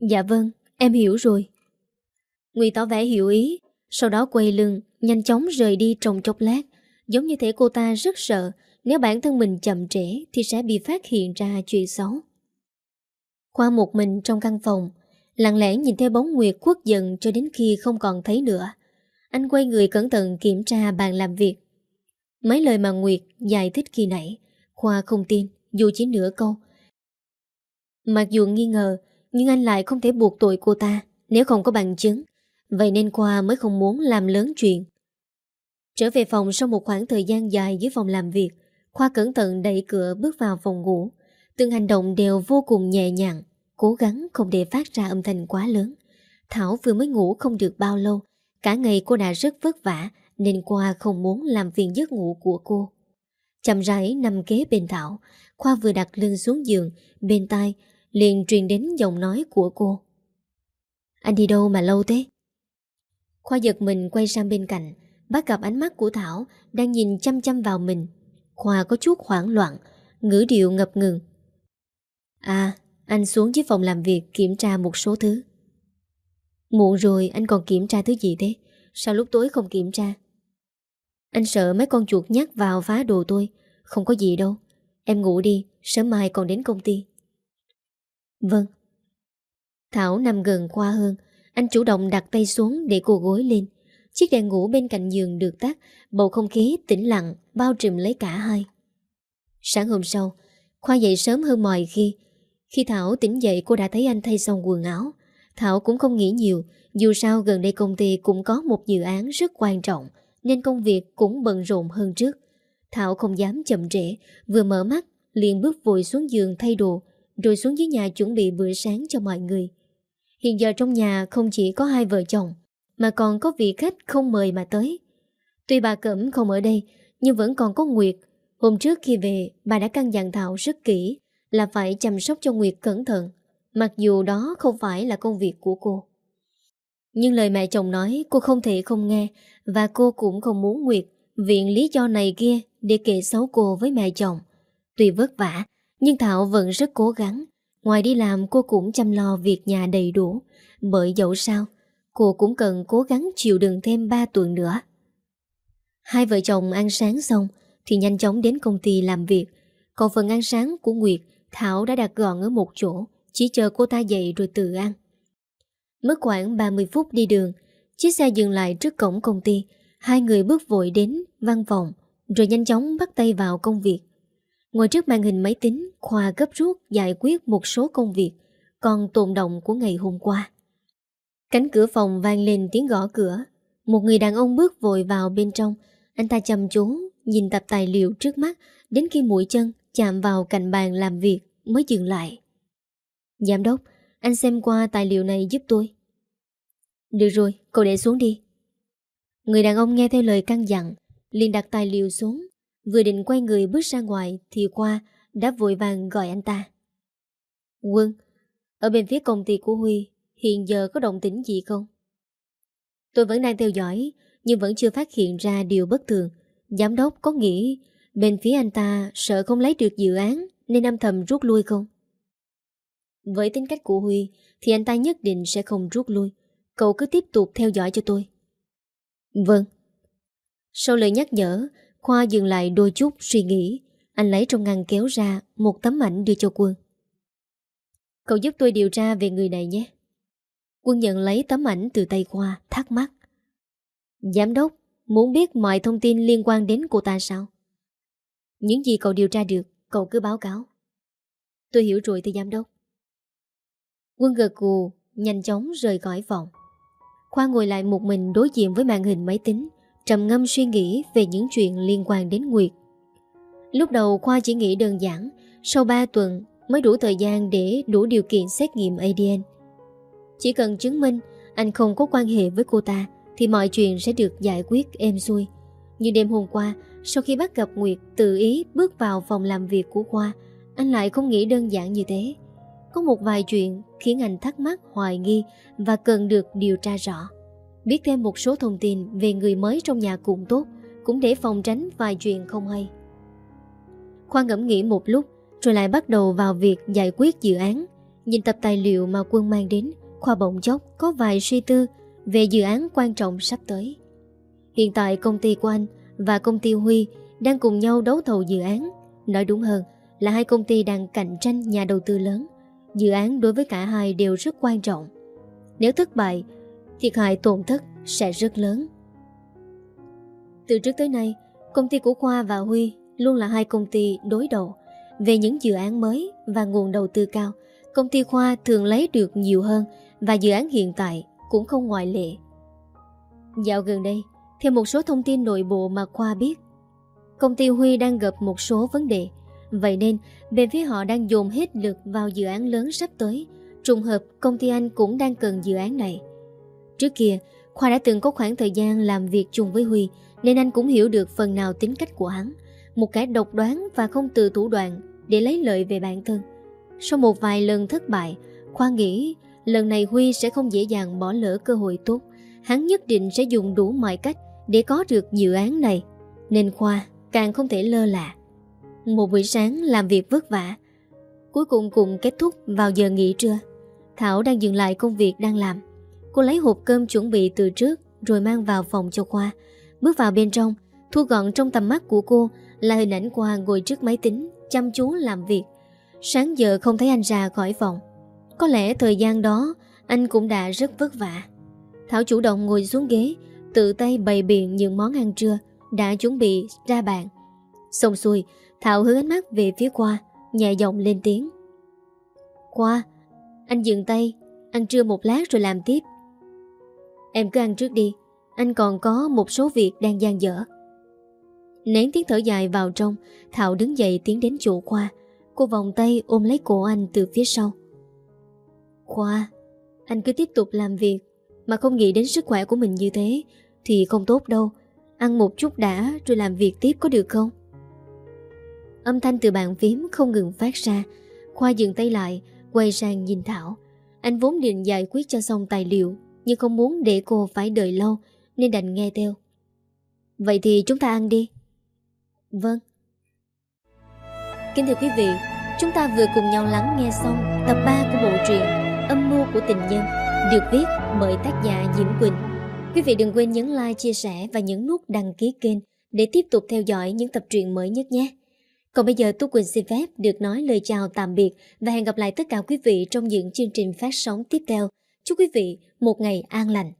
Dạ vâng, em hiểu rồi. Nguy tỏ vẻ hiểu ý, sau đó quay lưng, nhanh chóng rời đi trong chốc lát. Giống như thể cô ta rất sợ nếu bản thân mình chậm trễ thì sẽ bị phát hiện ra chuyện xấu. Khoa một mình trong căn phòng, lặng lẽ nhìn theo bóng Nguyệt quốc dần cho đến khi không còn thấy nữa. Anh quay người cẩn thận kiểm tra bàn làm việc. Mấy lời mà Nguyệt giải thích khi nãy, Khoa không tin, dù chỉ nửa câu. Mặc dù nghi ngờ, nhưng anh lại không thể buộc tội cô ta nếu không có bằng chứng. Vậy nên Khoa mới không muốn làm lớn chuyện. Trở về phòng sau một khoảng thời gian dài dưới phòng làm việc, Khoa cẩn thận đẩy cửa bước vào phòng ngủ. Từng hành động đều vô cùng nhẹ nhàng, cố gắng không để phát ra âm thanh quá lớn. Thảo vừa mới ngủ không được bao lâu, cả ngày cô đã rất vất vả nên Khoa không muốn làm phiền giấc ngủ của cô. Chậm rãi nằm kế bên Thảo, Khoa vừa đặt lưng xuống giường, bên tai liền truyền đến giọng nói của cô. Anh đi đâu mà lâu thế? Khoa giật mình quay sang bên cạnh, bắt gặp ánh mắt của Thảo đang nhìn chăm chăm vào mình. Khoa có chút hoảng loạn, ngữ điệu ngập ngừng. À, anh xuống dưới phòng làm việc kiểm tra một số thứ. Muộn rồi anh còn kiểm tra thứ gì thế? Sao lúc tối không kiểm tra? Anh sợ mấy con chuột nhắc vào phá đồ tôi. Không có gì đâu. Em ngủ đi, sớm mai còn đến công ty. Vâng. Thảo nằm gần Khoa hơn. Anh chủ động đặt tay xuống để cô gối lên. Chiếc đèn ngủ bên cạnh giường được tắt, bầu không khí tĩnh lặng bao trùm lấy cả hai. Sáng hôm sau Khoa dậy sớm hơn mọi khi Khi Thảo tỉnh dậy cô đã thấy anh thay xong quần áo Thảo cũng không nghĩ nhiều Dù sao gần đây công ty cũng có một dự án rất quan trọng nên công việc cũng bận rộn hơn trước. Thảo không dám chậm trễ, Vừa mở mắt, liền bước vội xuống giường thay đồ, Rồi xuống dưới nhà chuẩn bị bữa sáng cho mọi người. Hiện giờ trong nhà không chỉ có hai vợ chồng, Mà còn có vị khách không mời mà tới. Tuy bà Cẩm không ở đây, Nhưng vẫn còn có Nguyệt. Hôm trước khi về, bà đã căn dặn Thảo rất kỹ Là phải chăm sóc cho Nguyệt cẩn thận, Mặc dù đó không phải là công việc của cô. Nhưng lời mẹ chồng nói, cô không thể không nghe, Và cô cũng không muốn Nguyệt Viện lý do này kia để kể xấu cô với mẹ chồng. Tuy vất vả, Nhưng Thảo vẫn rất cố gắng. Ngoài đi làm, cô cũng chăm lo việc nhà đầy đủ. Bởi dẫu sao, Cô cũng cần cố gắng chịu đựng thêm 3 tuần nữa. Hai vợ chồng ăn sáng xong Thì nhanh chóng đến công ty làm việc. Còn phần ăn sáng của Nguyệt, Thảo đã đặt gọn ở một chỗ, Chỉ chờ cô ta dậy rồi tự ăn. Mất khoảng 30 phút đi đường, Chiếc xe dừng lại trước cổng công ty. Hai người bước vội đến văn phòng, Rồi nhanh chóng bắt tay vào công việc. Ngồi trước màn hình máy tính, Khoa gấp rút giải quyết một số công việc Còn tồn động của ngày hôm qua. Cánh cửa phòng vang lên tiếng gõ cửa. Một người đàn ông bước vội vào bên trong. Anh ta chăm chú Nhìn tập tài liệu trước mắt, Đến khi mũi chân chạm vào cạnh bàn làm việc Mới dừng lại. Giám đốc anh xem qua tài liệu này giúp tôi. Được rồi, cậu để xuống đi. Người đàn ông nghe theo lời căn dặn liền đặt tài liệu xuống. Vừa định quay người bước ra ngoài Thì qua đã vội vàng gọi anh ta. Quân Ở bên phía công ty của Huy Hiện giờ có động tĩnh gì không? Tôi vẫn đang theo dõi Nhưng vẫn chưa phát hiện ra điều bất thường. Giám đốc có nghĩ Bên phía anh ta sợ không lấy được dự án Nên âm thầm rút lui không? Với tính cách của Huy, Thì anh ta nhất định sẽ không rút lui. Cậu cứ tiếp tục theo dõi cho tôi. Vâng. Sau lời nhắc nhở, Khoa dừng lại đôi chút suy nghĩ. Anh lấy trong ngăn kéo ra Một tấm ảnh đưa cho quân. Cậu giúp tôi điều tra về người này nhé. Quân nhận lấy tấm ảnh từ tay Khoa, Thắc mắc. Giám đốc, Muốn biết mọi thông tin liên quan đến cô ta sao? Những gì cậu điều tra được, Cậu cứ báo cáo. Tôi hiểu rồi thưa giám đốc. Quân gật cù Nhanh chóng rời khỏi phòng Khoa ngồi lại một mình đối diện với màn hình máy tính trầm ngâm suy nghĩ về những chuyện liên quan đến Nguyệt. Lúc đầu Khoa chỉ nghĩ đơn giản, sau 3 tuần mới đủ thời gian để đủ điều kiện xét nghiệm ADN. Chỉ cần chứng minh anh không có quan hệ với cô ta thì mọi chuyện sẽ được giải quyết êm xuôi. Nhưng đêm hôm qua, sau khi bắt gặp Nguyệt tự ý bước vào phòng làm việc của Khoa, anh lại không nghĩ đơn giản như thế. Có một vài chuyện khiến anh thắc mắc, hoài nghi và cần được điều tra rõ. Biết thêm một số thông tin về người mới trong nhà cũng tốt, Cũng để phòng tránh vài chuyện không hay. Khoa ngẫm nghĩ một lúc, Rồi lại bắt đầu vào việc giải quyết dự án. Nhìn tập tài liệu mà quân mang đến, Khoa bỗng chốc có vài suy tư Về dự án quan trọng sắp tới. Hiện tại công ty của anh Và công ty Huy Đang cùng nhau đấu thầu dự án. Nói đúng hơn là hai công ty đang cạnh tranh nhà đầu tư lớn. Dự án đối với cả hai đều rất quan trọng Nếu thất bại thiệt hại tổn thất sẽ rất lớn. Từ trước tới nay, công ty của Khoa và Huy luôn là hai công ty đối đầu. Về những dự án mới và nguồn đầu tư cao, công ty Khoa thường lấy được nhiều hơn và dự án hiện tại cũng không ngoại lệ. Dạo gần đây, theo một số thông tin nội bộ mà Khoa biết, công ty Huy đang gặp một số vấn đề. Vậy nên, bên phía họ đang dồn hết lực vào dự án lớn sắp tới. Trùng hợp, công ty anh cũng đang cần dự án này. Trước kia, Khoa đã từng có khoảng thời gian làm việc chung với Huy nên anh cũng hiểu được phần nào tính cách của hắn. Một kẻ độc đoán và không từ thủ đoạn để lấy lợi về bản thân. Sau một vài lần thất bại, Khoa nghĩ lần này Huy sẽ không dễ dàng bỏ lỡ cơ hội tốt. Hắn nhất định sẽ dùng đủ mọi cách để có được dự án này. Nên Khoa càng không thể lơ là. Một buổi sáng làm việc vất vả. Cuối cùng cùng kết thúc vào giờ nghỉ trưa. Thảo đang dừng lại công việc đang làm. Cô lấy hộp cơm chuẩn bị từ trước Rồi mang vào phòng cho Khoa Bước vào bên trong, Thu gọn trong tầm mắt của cô Là hình ảnh Khoa ngồi trước máy tính Chăm chú làm việc Sáng giờ không thấy anh ra khỏi phòng Có lẽ thời gian đó Anh cũng đã rất vất vả Thảo chủ động ngồi xuống ghế, Tự tay bày biện những món ăn trưa Đã chuẩn bị ra bàn Xong xuôi Thảo hướng ánh mắt về phía qua, Nhẹ giọng lên tiếng. Qua, Anh dừng tay, Ăn trưa một lát rồi làm tiếp. Em cứ ăn trước đi, Anh còn có một số việc đang gian dở. Nén tiếng thở dài vào trong, Thảo đứng dậy tiến đến chỗ Khoa Cô vòng tay ôm lấy cổ anh từ phía sau. Khoa Anh cứ tiếp tục làm việc, Mà không nghĩ đến sức khỏe của mình như thế Thì không tốt đâu. Ăn một chút đã rồi làm việc tiếp có được không? Âm thanh từ bàn phím không ngừng phát ra. Khoa dừng tay lại Quay sang nhìn Thảo. Anh vốn định giải quyết cho xong tài liệu Nhưng không muốn để cô phải đợi lâu Nên đành nghe theo. Vậy thì chúng ta ăn đi. Vâng. Kính thưa quý vị Chúng ta vừa cùng nhau lắng nghe xong Tập 3 của bộ truyện Âm mưu của tình nhân Được viết bởi tác giả Diễm Quỳnh. Quý vị đừng quên nhấn like, chia sẻ Và nhấn nút đăng ký kênh Để tiếp tục theo dõi những tập truyện mới nhất nhé. Còn bây giờ Tú Quỳnh xin phép Được nói lời chào tạm biệt Và hẹn gặp lại tất cả quý vị Trong những chương trình phát sóng tiếp theo. Chúc quý vị một ngày an lành.